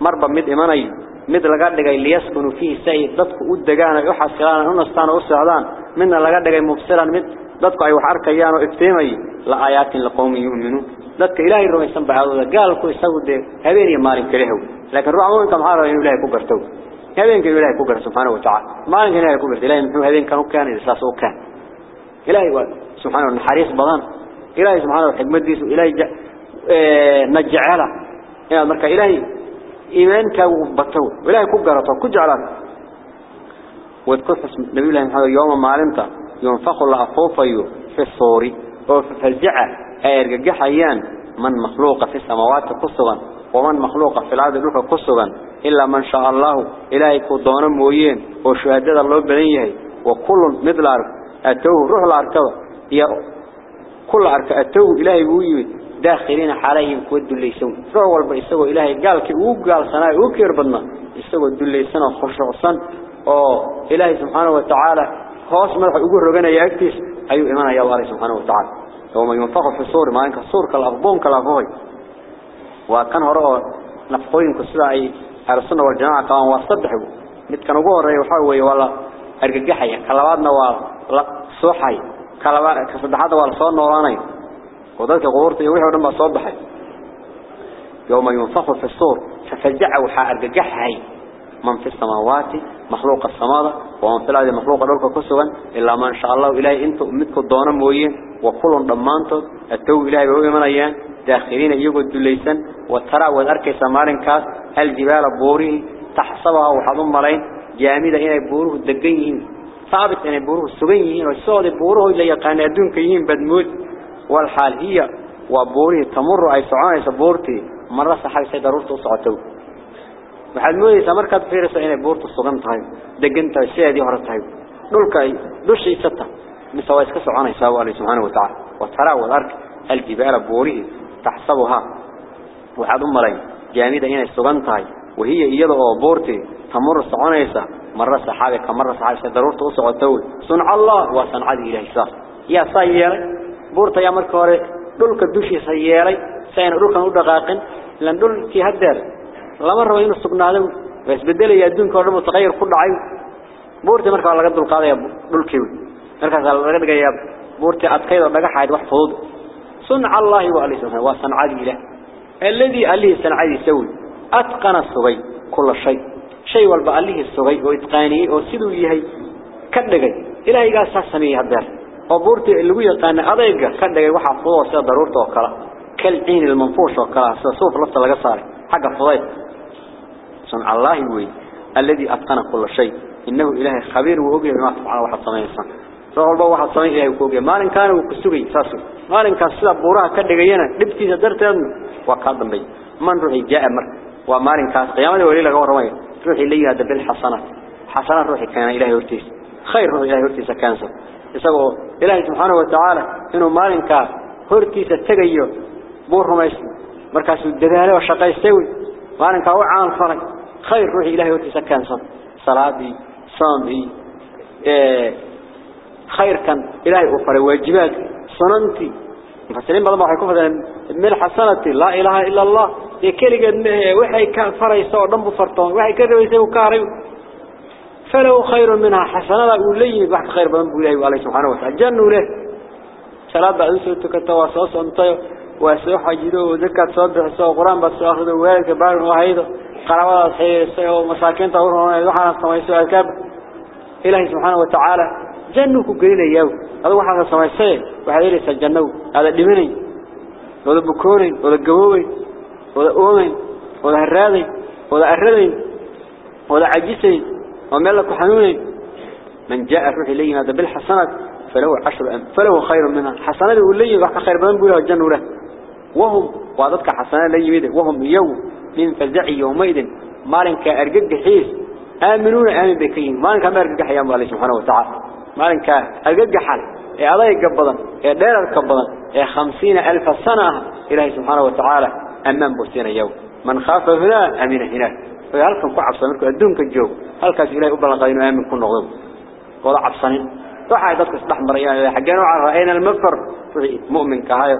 marba mid imanay mid laga dhigay liyaskunu fihi say dadku u dagaan ay u xasilaan u nastaan u socdaan midna laga dhigay mubsiran mid dadku ay wax arkayaan oo iftiimay la aayatin liqawmi yu'minun dadka ilaahay rumaysan baadooda gaalku isagu de habeen iyo maalin kale haw. لكن روح مؤمن كم حاله إنه إلهي كبرتو هذين كانوا إلهي كبر سبحانه وتعالى ما إن كان إلهي كبر إلهي محو هذين كانوا كان إذا كان إلهي سبحانه الحريص بضان إلهي سبحانه الحكمة ديس إلهي جا... آه... نجعله يعني مركا إلهي إيمانك وبطو إلهي كبرته كجعله واذكر اسم نبي الله محمد يوم ما علمت ينفق الله أفوفيه في الصور وفزع أيرجع حيان من مخلوق في السماوات قصوا ومن مخلوق في الأرض لك قصوا إلا من شاء الله إلهي كدون مويين وشهادة الله بنيه وكل مثل أتوه روح الأركبة يا كل أركبة أتوه إلهي بويه داخلين حاليهم كود الليسون روح والبيسوا إلهي قال كي وقال سناء وكير بدنا يسوا وخشعصا oo ilaahay subhanahu wa ta'ala subhanahu wa ta'ala yawma yunfaqu fi sur ma inka surka al-afdun kala fooy wa kan hore oo nafqooyinku sida ay arsunna wal jamaa qaan waa saddex mid kan ugu horeeyo waxa weeye wala argagaxaya kalabaadna waa la sooxay kalabaad ka saddexaad waa la soo noolaanay oo dadka qoorta iyo wixii dhan ba soo baxay yawma yunfaqu fi sur fafaja'a waxa argagaxay من في السماوات مخلوق السماء ومن في الأرض مخلوق الأرض كسوا إلا ما شاء الله إلهي أنتم أمتك الضوانا مويين وكل ضمانته التو إلهي بهو من أيام داخلين يقود دليسا والترى والأركي سمارين كاس الجبال بوره تحصبها وحضم مرين جامدة إنه بوره الدقينين ثابت إنه بوره السبينين والسعود بوره إلا يقان أدون كيين بدمود والحال هي وبوره تمر أي سعان سبورتي مرة صحيح سيدرورته صعته. Waxaad moodaysaa markaad fiiriso inay buurtu sugan tahay degan tahay sideedii hore tahay dhulka ay dushiisa tahay mise waa iska waa subhanahu wa ta'ala wa tara wal ark al jibala buurihi tahsabuha waxaad u malayn jaamida inay sugan tahay wahiya iyada oo buurti tamur soconaysa marra saxaabe ka marra saxaabe daruurta u socoto sun allah wa sanadi ilaahi saas ya sayyar buurta ya marka hore dhulka dushiisa yeelay sayna dhulkan u dhaqaaqin lan dhulkii hadeer lama rabo inuu sugnaado bas bedelaya adduunka oo dhan uu taqayir ku dhacay buurti markaa laga dul qaadaya dhulkii markaas laga dhigaya buurti adkayda dhagaxayd wax fudud sunna allah wa alayhi subhanahu wa sanadi ilah alladhi alayhi sanadi sawi atqana subay kullu shay shay walba alayhi subay oo itqaani oo siduu yahay ka dhigay ilaahiga sasamay hadeer oo buurti lagu yaqaan adayga ka dhigay waxa fudud sida daruurta oo kala kal ciin al-manfuush oo kala suuf lafta laga saaray xagga fudayd صنع الله وي الذي أتقن كل شيء. إنه إله خبير وأبيه بما تفعل واحد صمي إنسان. رغم الله واحد صمي إله وكوبيه ما لن كان وكسوغي ساسو ما لن كان سلا بوراها كدقينا. لبتي سدرت وقادم بي من روحي جاء مر وما لن كان قيامة وليلة غور رمي. روحي لي هذا بالحسنات. حسنات روحي كان إله يرتيس خير روحي إله يرتيس كانسا. يسأقوا إله سبحانه وتعالى إنه ما لن كان هرتيس التقيو. بور رميس. مركز الدلالة والشقاء يستوي ما لن كان وعان فرق. خير روحي إلهي وتسكن صلاتي صامي إيه خير كان إلهي أفر واجبات صننتي مفسرين بعض ما حيكون من حسنة لا إله إلا الله. يكلي قد وحي كان فري صور دم فرطان وحي كان يسوي كاري فلو خير منها حسنة أولي بحق خير بدن بإلهي وعليه سبحانه وتعالى. جنوا له صلاة بعد سوتك التواصل أنت وسوح جدو وذكر صدق سوى قرآن بس أخذ وياك بار وهيدا قرابات حيث ومساكين تورون وحنا سميسوا أذكاب إلهي سبحانه وتعالى جنوك قليل إياه هذا وحنا سميسوا وحيري سجنوا هذا دمني وذا بكوري وذا قبوي وذا أومي وذا هرادي وذا أردي وذا عجيسي وملك حنوني. من جاء الروح إليه هذا بالحسنات فله عشر أم فله خير منها. حسنات يقول لي خير بدن بوله الجنة له. وهم وعدتك حسنات لي وهم يوم من فزع يومئذ. مالك أرجع حيس آمنون آمن بكين. مالك ما أرجع حيام سبحانه وتعالى. مالك أرجع حال يا الله يقبضا يا دير القبضا يا خمسين ألف سنة. إلهي سبحانه وتعالى. أمام بوسين يوم من خاف هنا أمين هنا. فهلكم كعب صنركم أدونك الجو هل كاس إلهي أبلا قينوا آمن كن نغضب وضع عبصانين waxay dadka isdhex marayaan xaggeen waxa raayna al-mafar mu'min ka hayo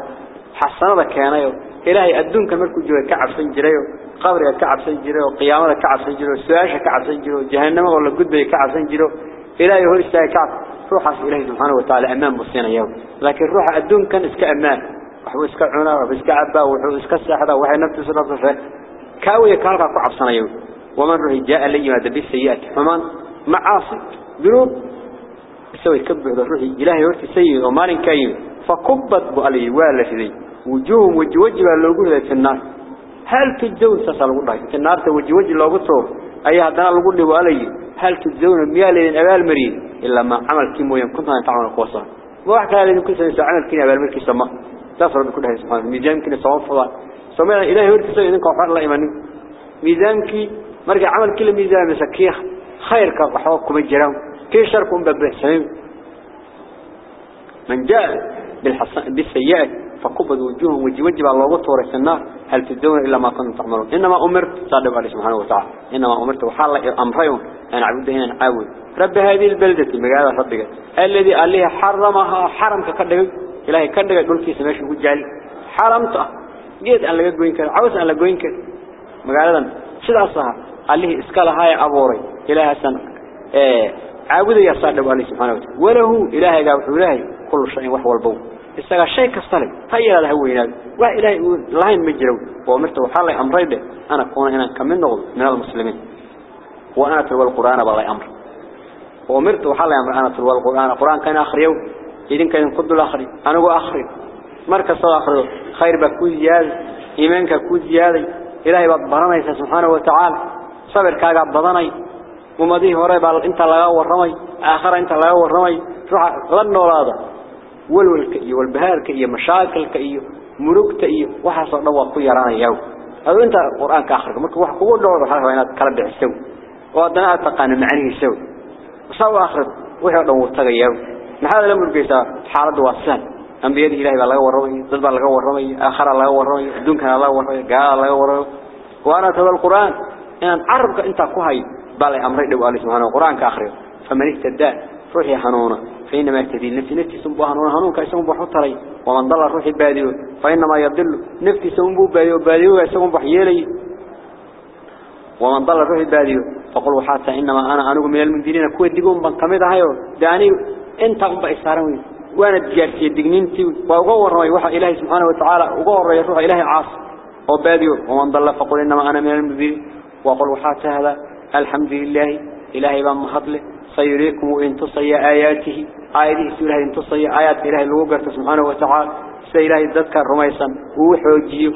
xasanada keenayo ilaahay adduunka markuu joogo ka cabsan jiray قبر كعب سنجرو قيامة كعب سنجرو سواش كعب سنجرو جهنم ولا جدة كعب سنجرو إلى يهور الشيء كعب روح إليه سبحانه وتعالى أمام مصينا يوم لكن روح الدون كان إسكأمان وحو إسكعنا وحو إسكعبا وحو إسكساحدا وحو نبتس الأطفاء كاو يكارغا قعب صنا يوم ومن روح جاء لي ما دبي السيئات ومن معاصي جنوب سوى يكبع ذا روح إلهي ورث السيئ ومال كايم فقبت بألي والسدي وجوه وجوه وجوه لوجوه ذات النار هل تجزون سأل الله. في النار توجه وجه لو قلت أي هذا لو قلت بألي هل تجزون ميال أبال مريد إلا ما عمل كيمو يمكن أن تعمل قوصا. واحد قال إن كل سنة عمل كيمو أبال مريد سما بكل هذه سبحانه. ميزان يمكن يصوف فضاء. سمعنا إلهي السيء إنك وحر الله إيماني. ميزانك مرجع عمل كل ميزان مسكيخ خيرك وحوكم الجرام. كيف شركم ببحسنين من جاء بالحسن فكبد وجوههم وجه وجه الله وطور في النار هل تدون إلا ما كنتم تعملون؟ إنما أمرت صادق عليه سبحانه وتعالى. إنما أمرت وحال أمرهم أن عبد هنا نعاود رب هذه البلدة مقالة صدقة الذي قال لها حرمها حرم ككدق إلهي كدق يقول في سماش وجالي حرمته جيد أن لقى قوين كده عاوز أن لقى قوين كده مقالة صها قال له إسكالة هاي أبوري. إلهي سنة إيه. عابد يا صادق عليه سبحانه وتعالى. وله إلهي قال إلهي كل شيء وحوى البو استغى شيء كصلي هيا له ويناد وإلهي لهين مجرو وأمرت وحال أمري به. أنا كون أنا كمن نقض من المسلمين. وأنا تلو القرآن بالله أمر وأمرت وحال أمر أنا تلو القرآن. القرآن كان آخر يوم. إذن كان قد الآخر. أنا هو آخر مركز آخر. خير بكوز زيادة إيمانك كوز زيادة إلهي بضبرنا سبحانه وتعالى. صبر كاقع بضني ومضيه هراء بال إنت لغا ورمي. والولك إيه والبهارك إيه مشاكلك إيه ملوكت إيه وحصل نوا كيران ياو. هذا أنت القرآن كآخرك مرك وح كود دور بحاجة هنا كلام بحسوا وأدنى تقان معنيه سو وصار آخر وحنا دور تغي ياو. نحن لما نقيسا حالة واسان أنبياء إلهي بالله ورمي ضد بالله ورمي آخر الله ورمي دون كان الله ورمي قال الله ورمي وأنا تبع القرآن إن عربك أنت كهي بالله أمري دو الله سبحانه. القرآن كآخره فمن اهتدى روحي حنونة. فإنما يهتدي نفسي نفسي سنبو حنونه حنون كأسهم بحطري ومن ضل روحي باديو. فإنما يضل نفسي سنبو باديو باديو كأسهم بحيالي ومن ضل روحي باديو. فقل حتى إنما أنا أنه من المنذرين. كوي ديقون بنقمد هايو. داني انت قم بإسارون وأنا تجارسي الدقنينتي وأغور رأي وحا إلهي سبحانه وتعالى. أغور رأي روح إلهي عاص. وباديو ومن ضل فقل إنما أنا من المنذرين. وقل حتى هذا. الحمد لله. إلهي بان محضله سيريكم وإن تصي آياته. آياته سيرها إن تصي آيات إلهي الوقرة سبحانه وتعالى. سيرها ذاتك رميسا وحوجيه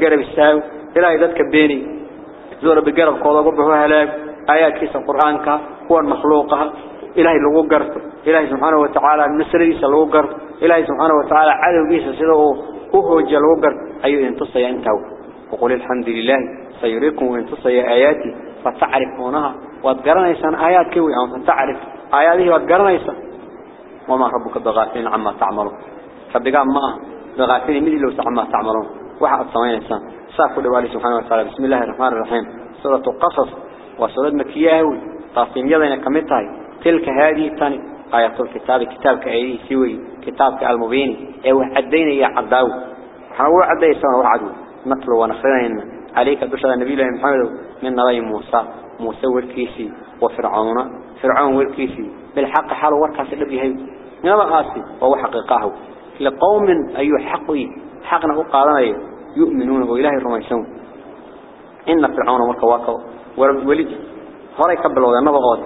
قرب الساو. إلهي ذاتك بيني. زور بقرب قوضة قبه هلاك. آيات كيس القرآن هو المخلوقها إلهي الوقرة إلهي سبحانه وتعالى النسريس الوقرة إلهي سبحانه وتعالى عدو قيس سيده وحوج الوقرة أيو إن تصي أنتو. وقل الحمد لله سيريكم وإن تصي آياتي فتعرفونها. وتقرنيسان آيات كوي أو آياته وتقرنيسان وما ربك بغافلين عما تعملون. ربك ما بغافلين مدي لو عما تعملون. واحد صمين إنسان ساكو دوالي سبحانه وتعالى. بسم الله الرحمن الرحيم. سورة القصص وسورة مكية تصميم يضينا كمتاي. تلك هذه الثاني آيات الكتاب. كتابك أيدي سوي. كتابك المبين. أو عدين يا عداو. حنقول عدين سنة وعدو نطلو ونخرنا عليك دشة النبي الله محمد من نبي موسى. موسى والكيسي وفرعون. فرعون والكيسي بالحق حال وركاس الذي هي نما آسي وهو حقيقه لقوم أي حقي حقنا قادنا يؤمنون وإله الرميسون إن فرعون مركواك. ولد هراي قبل وذا نبغات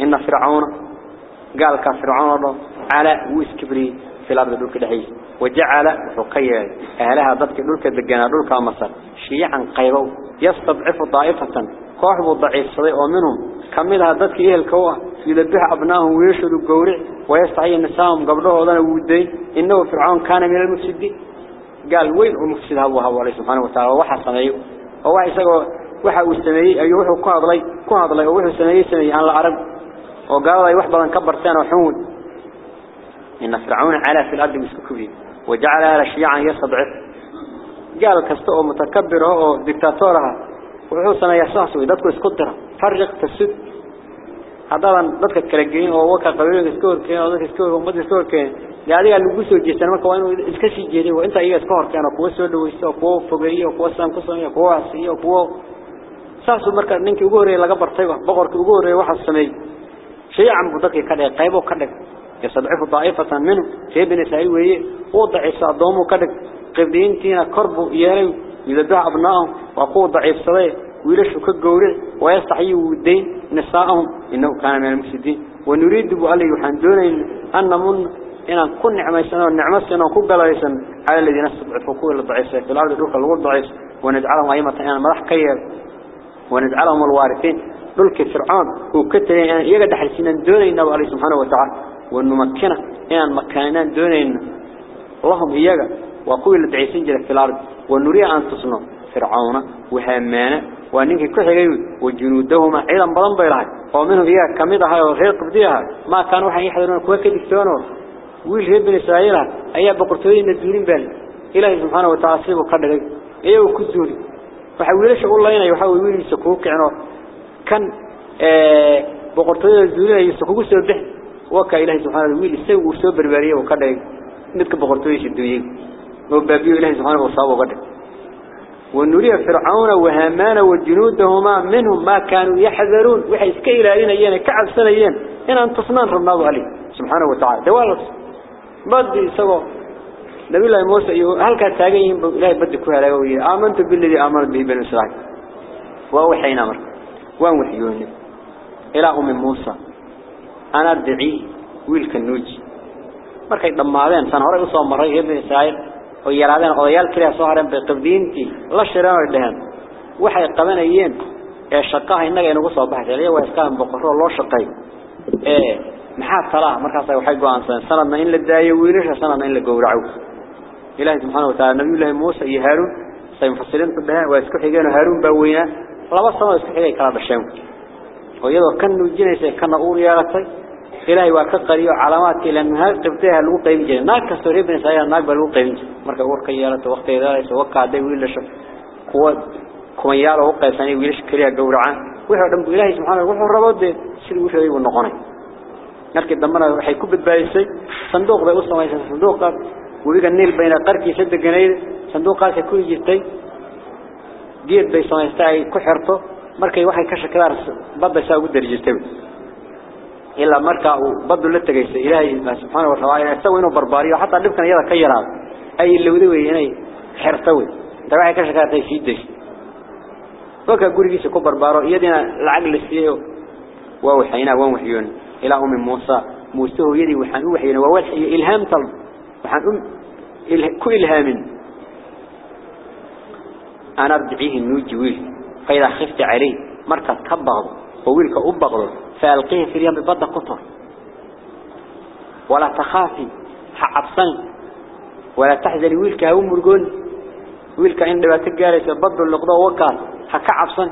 إن فرعون. قال كفرعون على ويسكبري في الأرض دولك دحي وجعل وحقيا أهلها ضدك دولك دقنا دولك مصر. شيعا قيبوا يستضعف طائفة. كوحب الضعيف صديق ومنهم. كملها ضدك إيه الكوة؟ يذبح أبناهم ويشهد الجورع ويستعي نساهم قبله وضنا ودين إنه فرعون كان من المفسدين. قال وين المفسد هو هو الله سبحانه وتعالى؟ وحى صنعيه ووحى سجوا وحى وستمي أيه وحى كهضلي كهضلي ووحى سمي سمي عن العرب. وقال لي وحبا كبر سنة وحمود. إن فرعون على في الأرض مسكوكبين وجعلها شيعا يستضعف قال كستوء متكبر هو دكتاتورها وحوصنا يساسو يددك اسكترها فرق تسد هذا geeyay oo waka qabiilka iska horkeen oo dadka iska horkeen umada iska horkeen yaadiga lagu soo jeestan marka waa inuu iska sii jeeday oo inta iyaga iska horkeen oo kuwa soo dhaweysto kuwa fogeeyo kuwa san ku sameeyo kuwa asiyo kuwa saasu marka ninkii ugu horeeyay laga bartay boqorkii ugu horeeyay waxa sameeyay shaycan budaki ka dhig qaybo ka dhig يستضعف طائفة منه في ابن سعيد وضع صدامه كدك قبلينتين كربوا إيالي يذبح أبنائهم وقوة ضعيف صدي ويلشوا كجورع ويستحيوا الدين نساءهم إنه كان من المفسدين ونريد بألي يحندون أن من إن كن نعمة سنة والنعمة سنة وكل ليسن على الذين استضعفوا كل الضعيف في الأرض دوك الغول ضعيف ونجعلهم أئمة أنا مدح كير ونجعلهم الوارثين دول فرعون وكتر يعني يقدر حسنا دونين الله سبحانه وتعالى ونمكنه إن مكاننا دونين اللهم إياك وقول الدعيسين جل في الأرض ونريد أن تصنع فرعون وهامانة وأنك كحيي وجنودهما أيضا بضم بيرها ومنهم إياك كميدها وغير قبضيها ما كانوا حين يحضرون كوكا دكتونه ويل هي بن إسرائيل أي بقرتوين الدورين بال إلهي سبحانه وتعالى سيبه قدر. إيه وكذوري وحاولش أقول الله هنا يحاول ويل يسكوك عنه كان آه بقرتوين يسكوك سبح وكا إلهي سبحانه ويل يسوي وسوي بربارية وقدر. مثل بقرتوين الدورين وبابيو إلهي سبحانه وصابه قدر ونري فرعون وهامان وجنودهما منهم ما كانوا يحذرون. وحي اسكيلا لنا يانا كعب سنيين إن أن تصنان ربنا عليه سبحانه وتعالى. دوالس بدي سوا نبي الله موسى هل كان تاجين لا بدي كلها لا آمنت بالذي آمنت به بني إسرائيل. ووحينا مر ووحيوني إلى أم موسى. أنا أدعي ويل كنوج markay dhamaadeen san hore u soo maray la shiraan oo dhahan waxay qabanayeen ee shaqaha inaga inagu soo baxay waa iskaan boqorro loo shaqay ee maxaa talaa markaas waxay go'aansan sanadna in la daayo wiilasha sanadna in la gowraco ilaahay subhanahu wa ta'ala nabi ilaahay muusa iyo haarun say mufassiriin dhahan waa isku xigeen haarun baa weynaa laba sano isku xigay kala dhasheen oo iyadoo kan nuujinaysa kana uur yeelatay إلهي وكقريو علامات لأن هذا قبتها لو قيم جل ناك كسوري بن سايا ناك بلو قيم جل مركا ورك يالا توقت إذا سوقع ده ويلش قوة كم يالا وقع ثاني ويلش كريا جورعان ويحرم إلهي سبحانه وتعالى ربط ده سير وش هذي والنقانة نرك دمنا حيكون بالبايسي صندوق ده أصلا يصير صندوق. وبيجا النيل بين قركي سد جنيه صندوق هذا كل جتي ديت بيصنا يستعي كحرته. مركي واحد كشكلار بدأ يساوي درجة تبي إلا مركا وبدل للتجيس إلهي سبحانه وتعالى يستوي إنه برباري. وحتى نبكنا يلا كيران أي اللي ودوي هنا حرتوي. تبعي كشكات يفيدش وكا قولي سكو بربارو. يدنا العقل السيئو. ووحينا ووحيون إلى أم موسى. موسى يدي وحن وحينا ووحي إلهام طلب. وحن أم كل إلهام أنا أرجعيه النوج ويل. فإذا خفت عليه مركز كبغض. وويلك أبغض. فألقيه في اليم ببضة قطر. ولا تخافي حعبصن ولا تحزني ويلك هو مرقون. ويلك عندما تقالي بضة اللقضاء وكال حكعبصن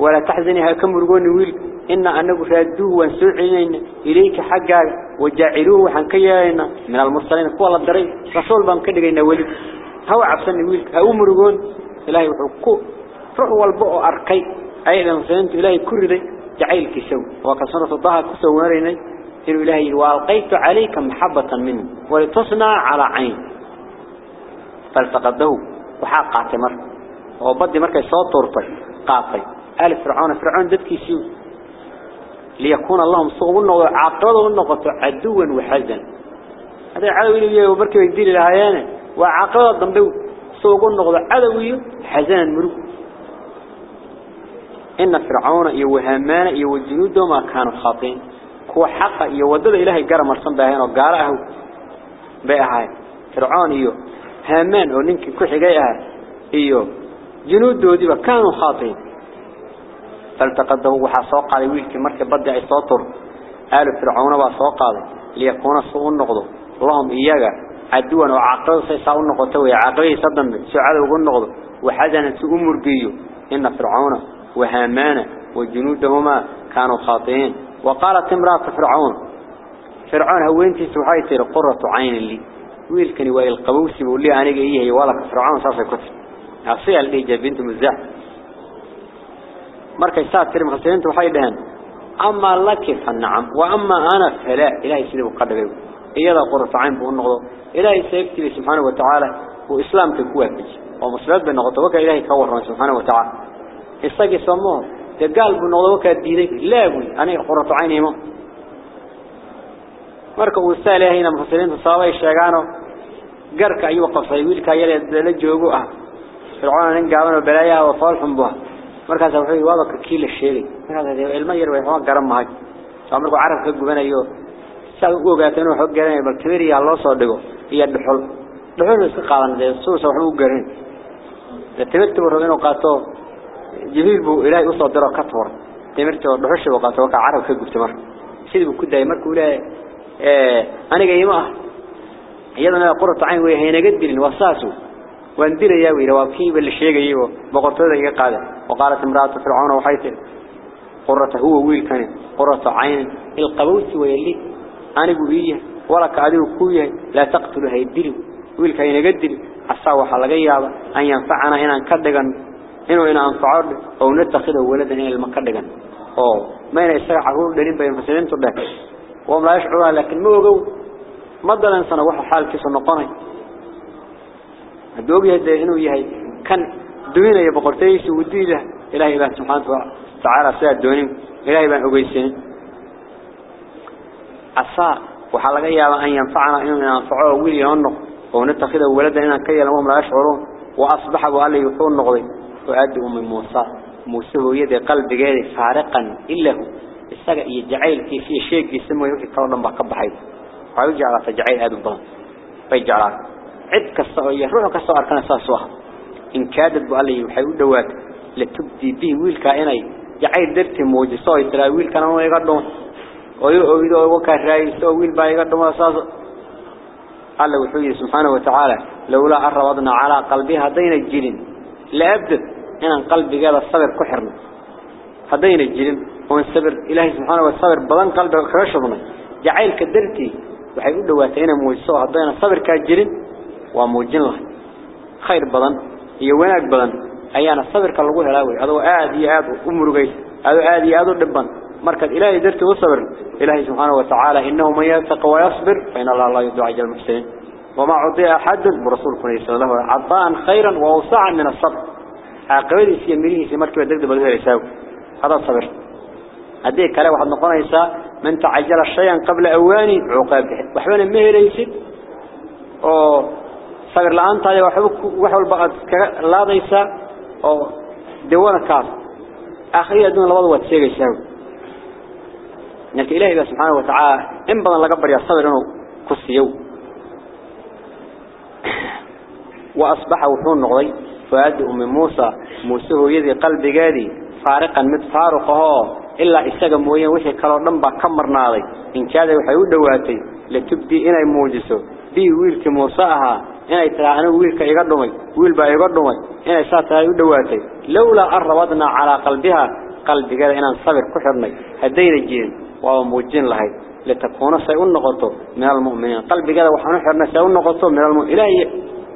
ولا تحزني هكا مرقون ويلك إنا أنه رادوه وانسوعين إليك حقا وجاعلوه وحنكيانا من المرسلين. قوة الدري رسول بام كدقين ولي هو عبصن ويلك هو مرقون. إلهي وحقوه روح والبؤ أرقي. أيضا سنت؟ إلهي كردي جعيل كسو وكسرة الضحى كسو وريني. إنه إلهي وألقيت عليك محبة منه. ولتصنع على عين. فالتقده وحاق قاتمر وبدي مركز صوت طرطي قاطي آل فرعون. فرعون دد كيسيو ليكون اللهم صغونا وعاقبه النقطة عدوا وحزن. هذا عدو إليه وبركة يدير الهيانة. وعاقبه الضمبو صغونا عدوي حزنا مروك إن فرعون يوهمان يوجنود ما كانوا خاطئين. كو حق يودد إلهي قرى مرسن باهين وقارأه بأهاي. فرعون يو هامان وننك كحقيها إيو جنود دودي كانوا خاطئين. فالتقده وحاسوق على ويلك مركب بدع السطر آل فرعون واسوق على ليكون الصغو النقض. اللهم إياك عدوا وعقل سيساو النقض وعقلي صدن سعاد وقل النقض. وحزنا سأمر بيو إن فرعون وهامان وجنودهما كانوا خاطئين. وقالت امرأة فرعون فرعون هوينتي سوحي تير قرة عين لي. ويلكني ويل القبوسي بقول لي أنا جاية ولك فرعون صاصي كتر عصيها اللي جاب بنت مزاح. مركز ساعة تير مخسرين توحي دهن أما لك فالنعم وأما أنا فلا. إلهي سيدي وقدر إيضا قرة عين بقول نغضو إلهي سبحانه وتعالى وإسلام تكوه بج ومسلات بالنغضو وكا إلهي كور سبحانه وتعالى. Gaal buu noqdo ka diiday laawi aniga quratu caynimo marka uu saaleeyayna mufassiriinta sababay sheegaano garka ayuu qabsay wiilka yar la joogo ah فرعون إن قامنا بلايا وفالحم بها مركز وحي وابك كيل الشيء مركز المير ويحوان قرم معك فأمرك عرف كجبنا يو. سأقول قاتنوا حق جرين بالكبير الله صادقه هي الدحول دحول استقالنا ذي الصوص وحقوق جرين لتمرت برهين وقاتو جبيل بو إلهي أصلا درا كتور تمرت ودحوش وقاتو وكا عرف كجبت مر سيد بو كده يمرك ولا أنا جاي ما iyadana qurta cayn way hayna gadilin wasaasu waan dilaya wiira waa kii bal sheegayo boqortooda iga qaada waqalat imraatu fir'auna waxay tiri qurta huwa wiilkani qurta cayn il qabawti wayli anigu biya wala ka adigu ku yahay la taqtulu haydil wiilka ina gadil asaa dhigan inuu ina anfaco oo natakhido waladan ilma ka dhigan oo mayna isaga caruur dhalin bay fasiliintu dhahay وما يشعرها لكن ما هو مدلا سنة واحد حال كيسو نقوني الدوغي هذا إنه يهي. كان دوينة يبقرتيس ودي له إلهي بان سبحانه وتعالى سيد دونين إلهي بان أقيسين. عصا وحلق إياه أن ينفعنا إنه ينفعه ويلي ينق ونتخذه ولدا إنه كي لهم لا يشعرون. وأصبح بقال لي يكون نقضي. وأدهم من موسى موسى هو يدي قلب جاري فارقا إلا هو iyo jacaylkii fi sheegiisa mooy wixii kala dhan ba ka baxay waxa uu jeclaa jacayl aad u badan bay jeclaa cid kasta oo iyo ruux kasta oo arkana saas waa in kaadad bu allay waxay u dhawaat la tubdi bi wiilka inay jacayl darti muujiso ay tira wiilkana oo iga dhon oo iyo ooydo oo ka raayso wiil إن قلبي هذا الصبر كحرم هذين الجن هو الصبر إلهي سبحانه والصبر بدن قلبه خشبنا جعل كدرتي وحيقول دواتينا موجسوا هذين الصبر كجن وموجن له خير بدن يوينك بدن أيان الصبر كالقول هلاوي هذا آدي آدو أمر غيس هذا آدي آدو دبان مركز إلهي درت وصبر إلهي سبحانه وتعالى إنه من يتق ويصبر فإن الله الله يدعى جل المحسنين وما عطي أحد برسولكم صلى الله عليه وسلم عطاء خيرا ووسعا من الصبر iyo mirihiisa markii degdeg bal helaysaa hada sabir هذه كلام واحد نقول من تعجل شيئا قبل أواني عقابه. وحنا مهليسد أو صغر الآن طالع وحبك وحول بعض لا ضيسا أو دوانا كاس أخيرا دون الوضع وتسير يساوي. نك إلهي سبحانه وتعالى. إن بدن لقبر يصبر إنه كسيو. وأصبح وحون نغضي. فأد أم موسى موسى يدي قلب جادي فارقا متفارقه إلا إستجا مويا وحي كلا نبا كمرناضي إن كذا وحيود دواتي لتبدي إنا موجسو. بي ويلك موساها إنا ترى أنا ويلك يقدمي ويل با يقدمي إنا ساتها يدواتي لولا أربضنا على قلبها قلب كذا إنا نصبر كحرني. هدين الجين وهو موجين لهي. لتكون سيئون نقطه من المؤمنين. قلب كذا وحنا حرنا سيئون نقطه من المؤمنين.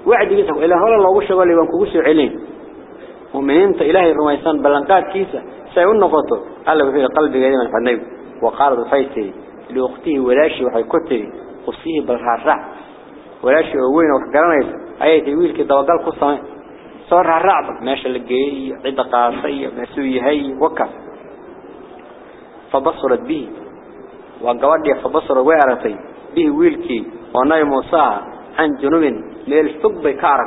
وعد بيسك إلى هلا الله وشغل وانكوش علين مؤمنين إلهي الرميسان بلنقات كيسة. سيئون نقطة. قال وفي قلبي قديما فالنبي وقال فايتي لأخته ولاشي وحي كتري. قصيه بالرعرع ولاشي أوين وحقرانيس أيتي ويلك دوقال قصة. صار الرعب ماشي لقي عدة قاسية مسوي هي وكا. فبصرت به. وقوادي فبصر ويرتي به ويلكي. وناي موسى عن جنوب. ميل حب بكار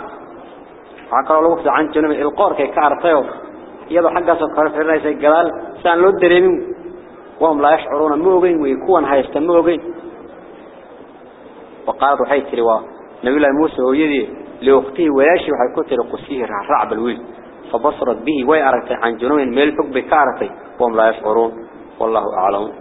عقل الله وفد عن جنم القار كي كار طيو يدو حقا سكر في الرئيس الجلال سان لود ريمي وهم لا يشعرون موغين ويكون هايستن موغين وقالت وحي تروا نبي الله موسى هو يدي لأخته وياشي وحي كتر قسيه رعب الويل. فبصرت به ويأرت عن جنوين ملفق بكارتي وهم لا يشعرون. والله أعلم.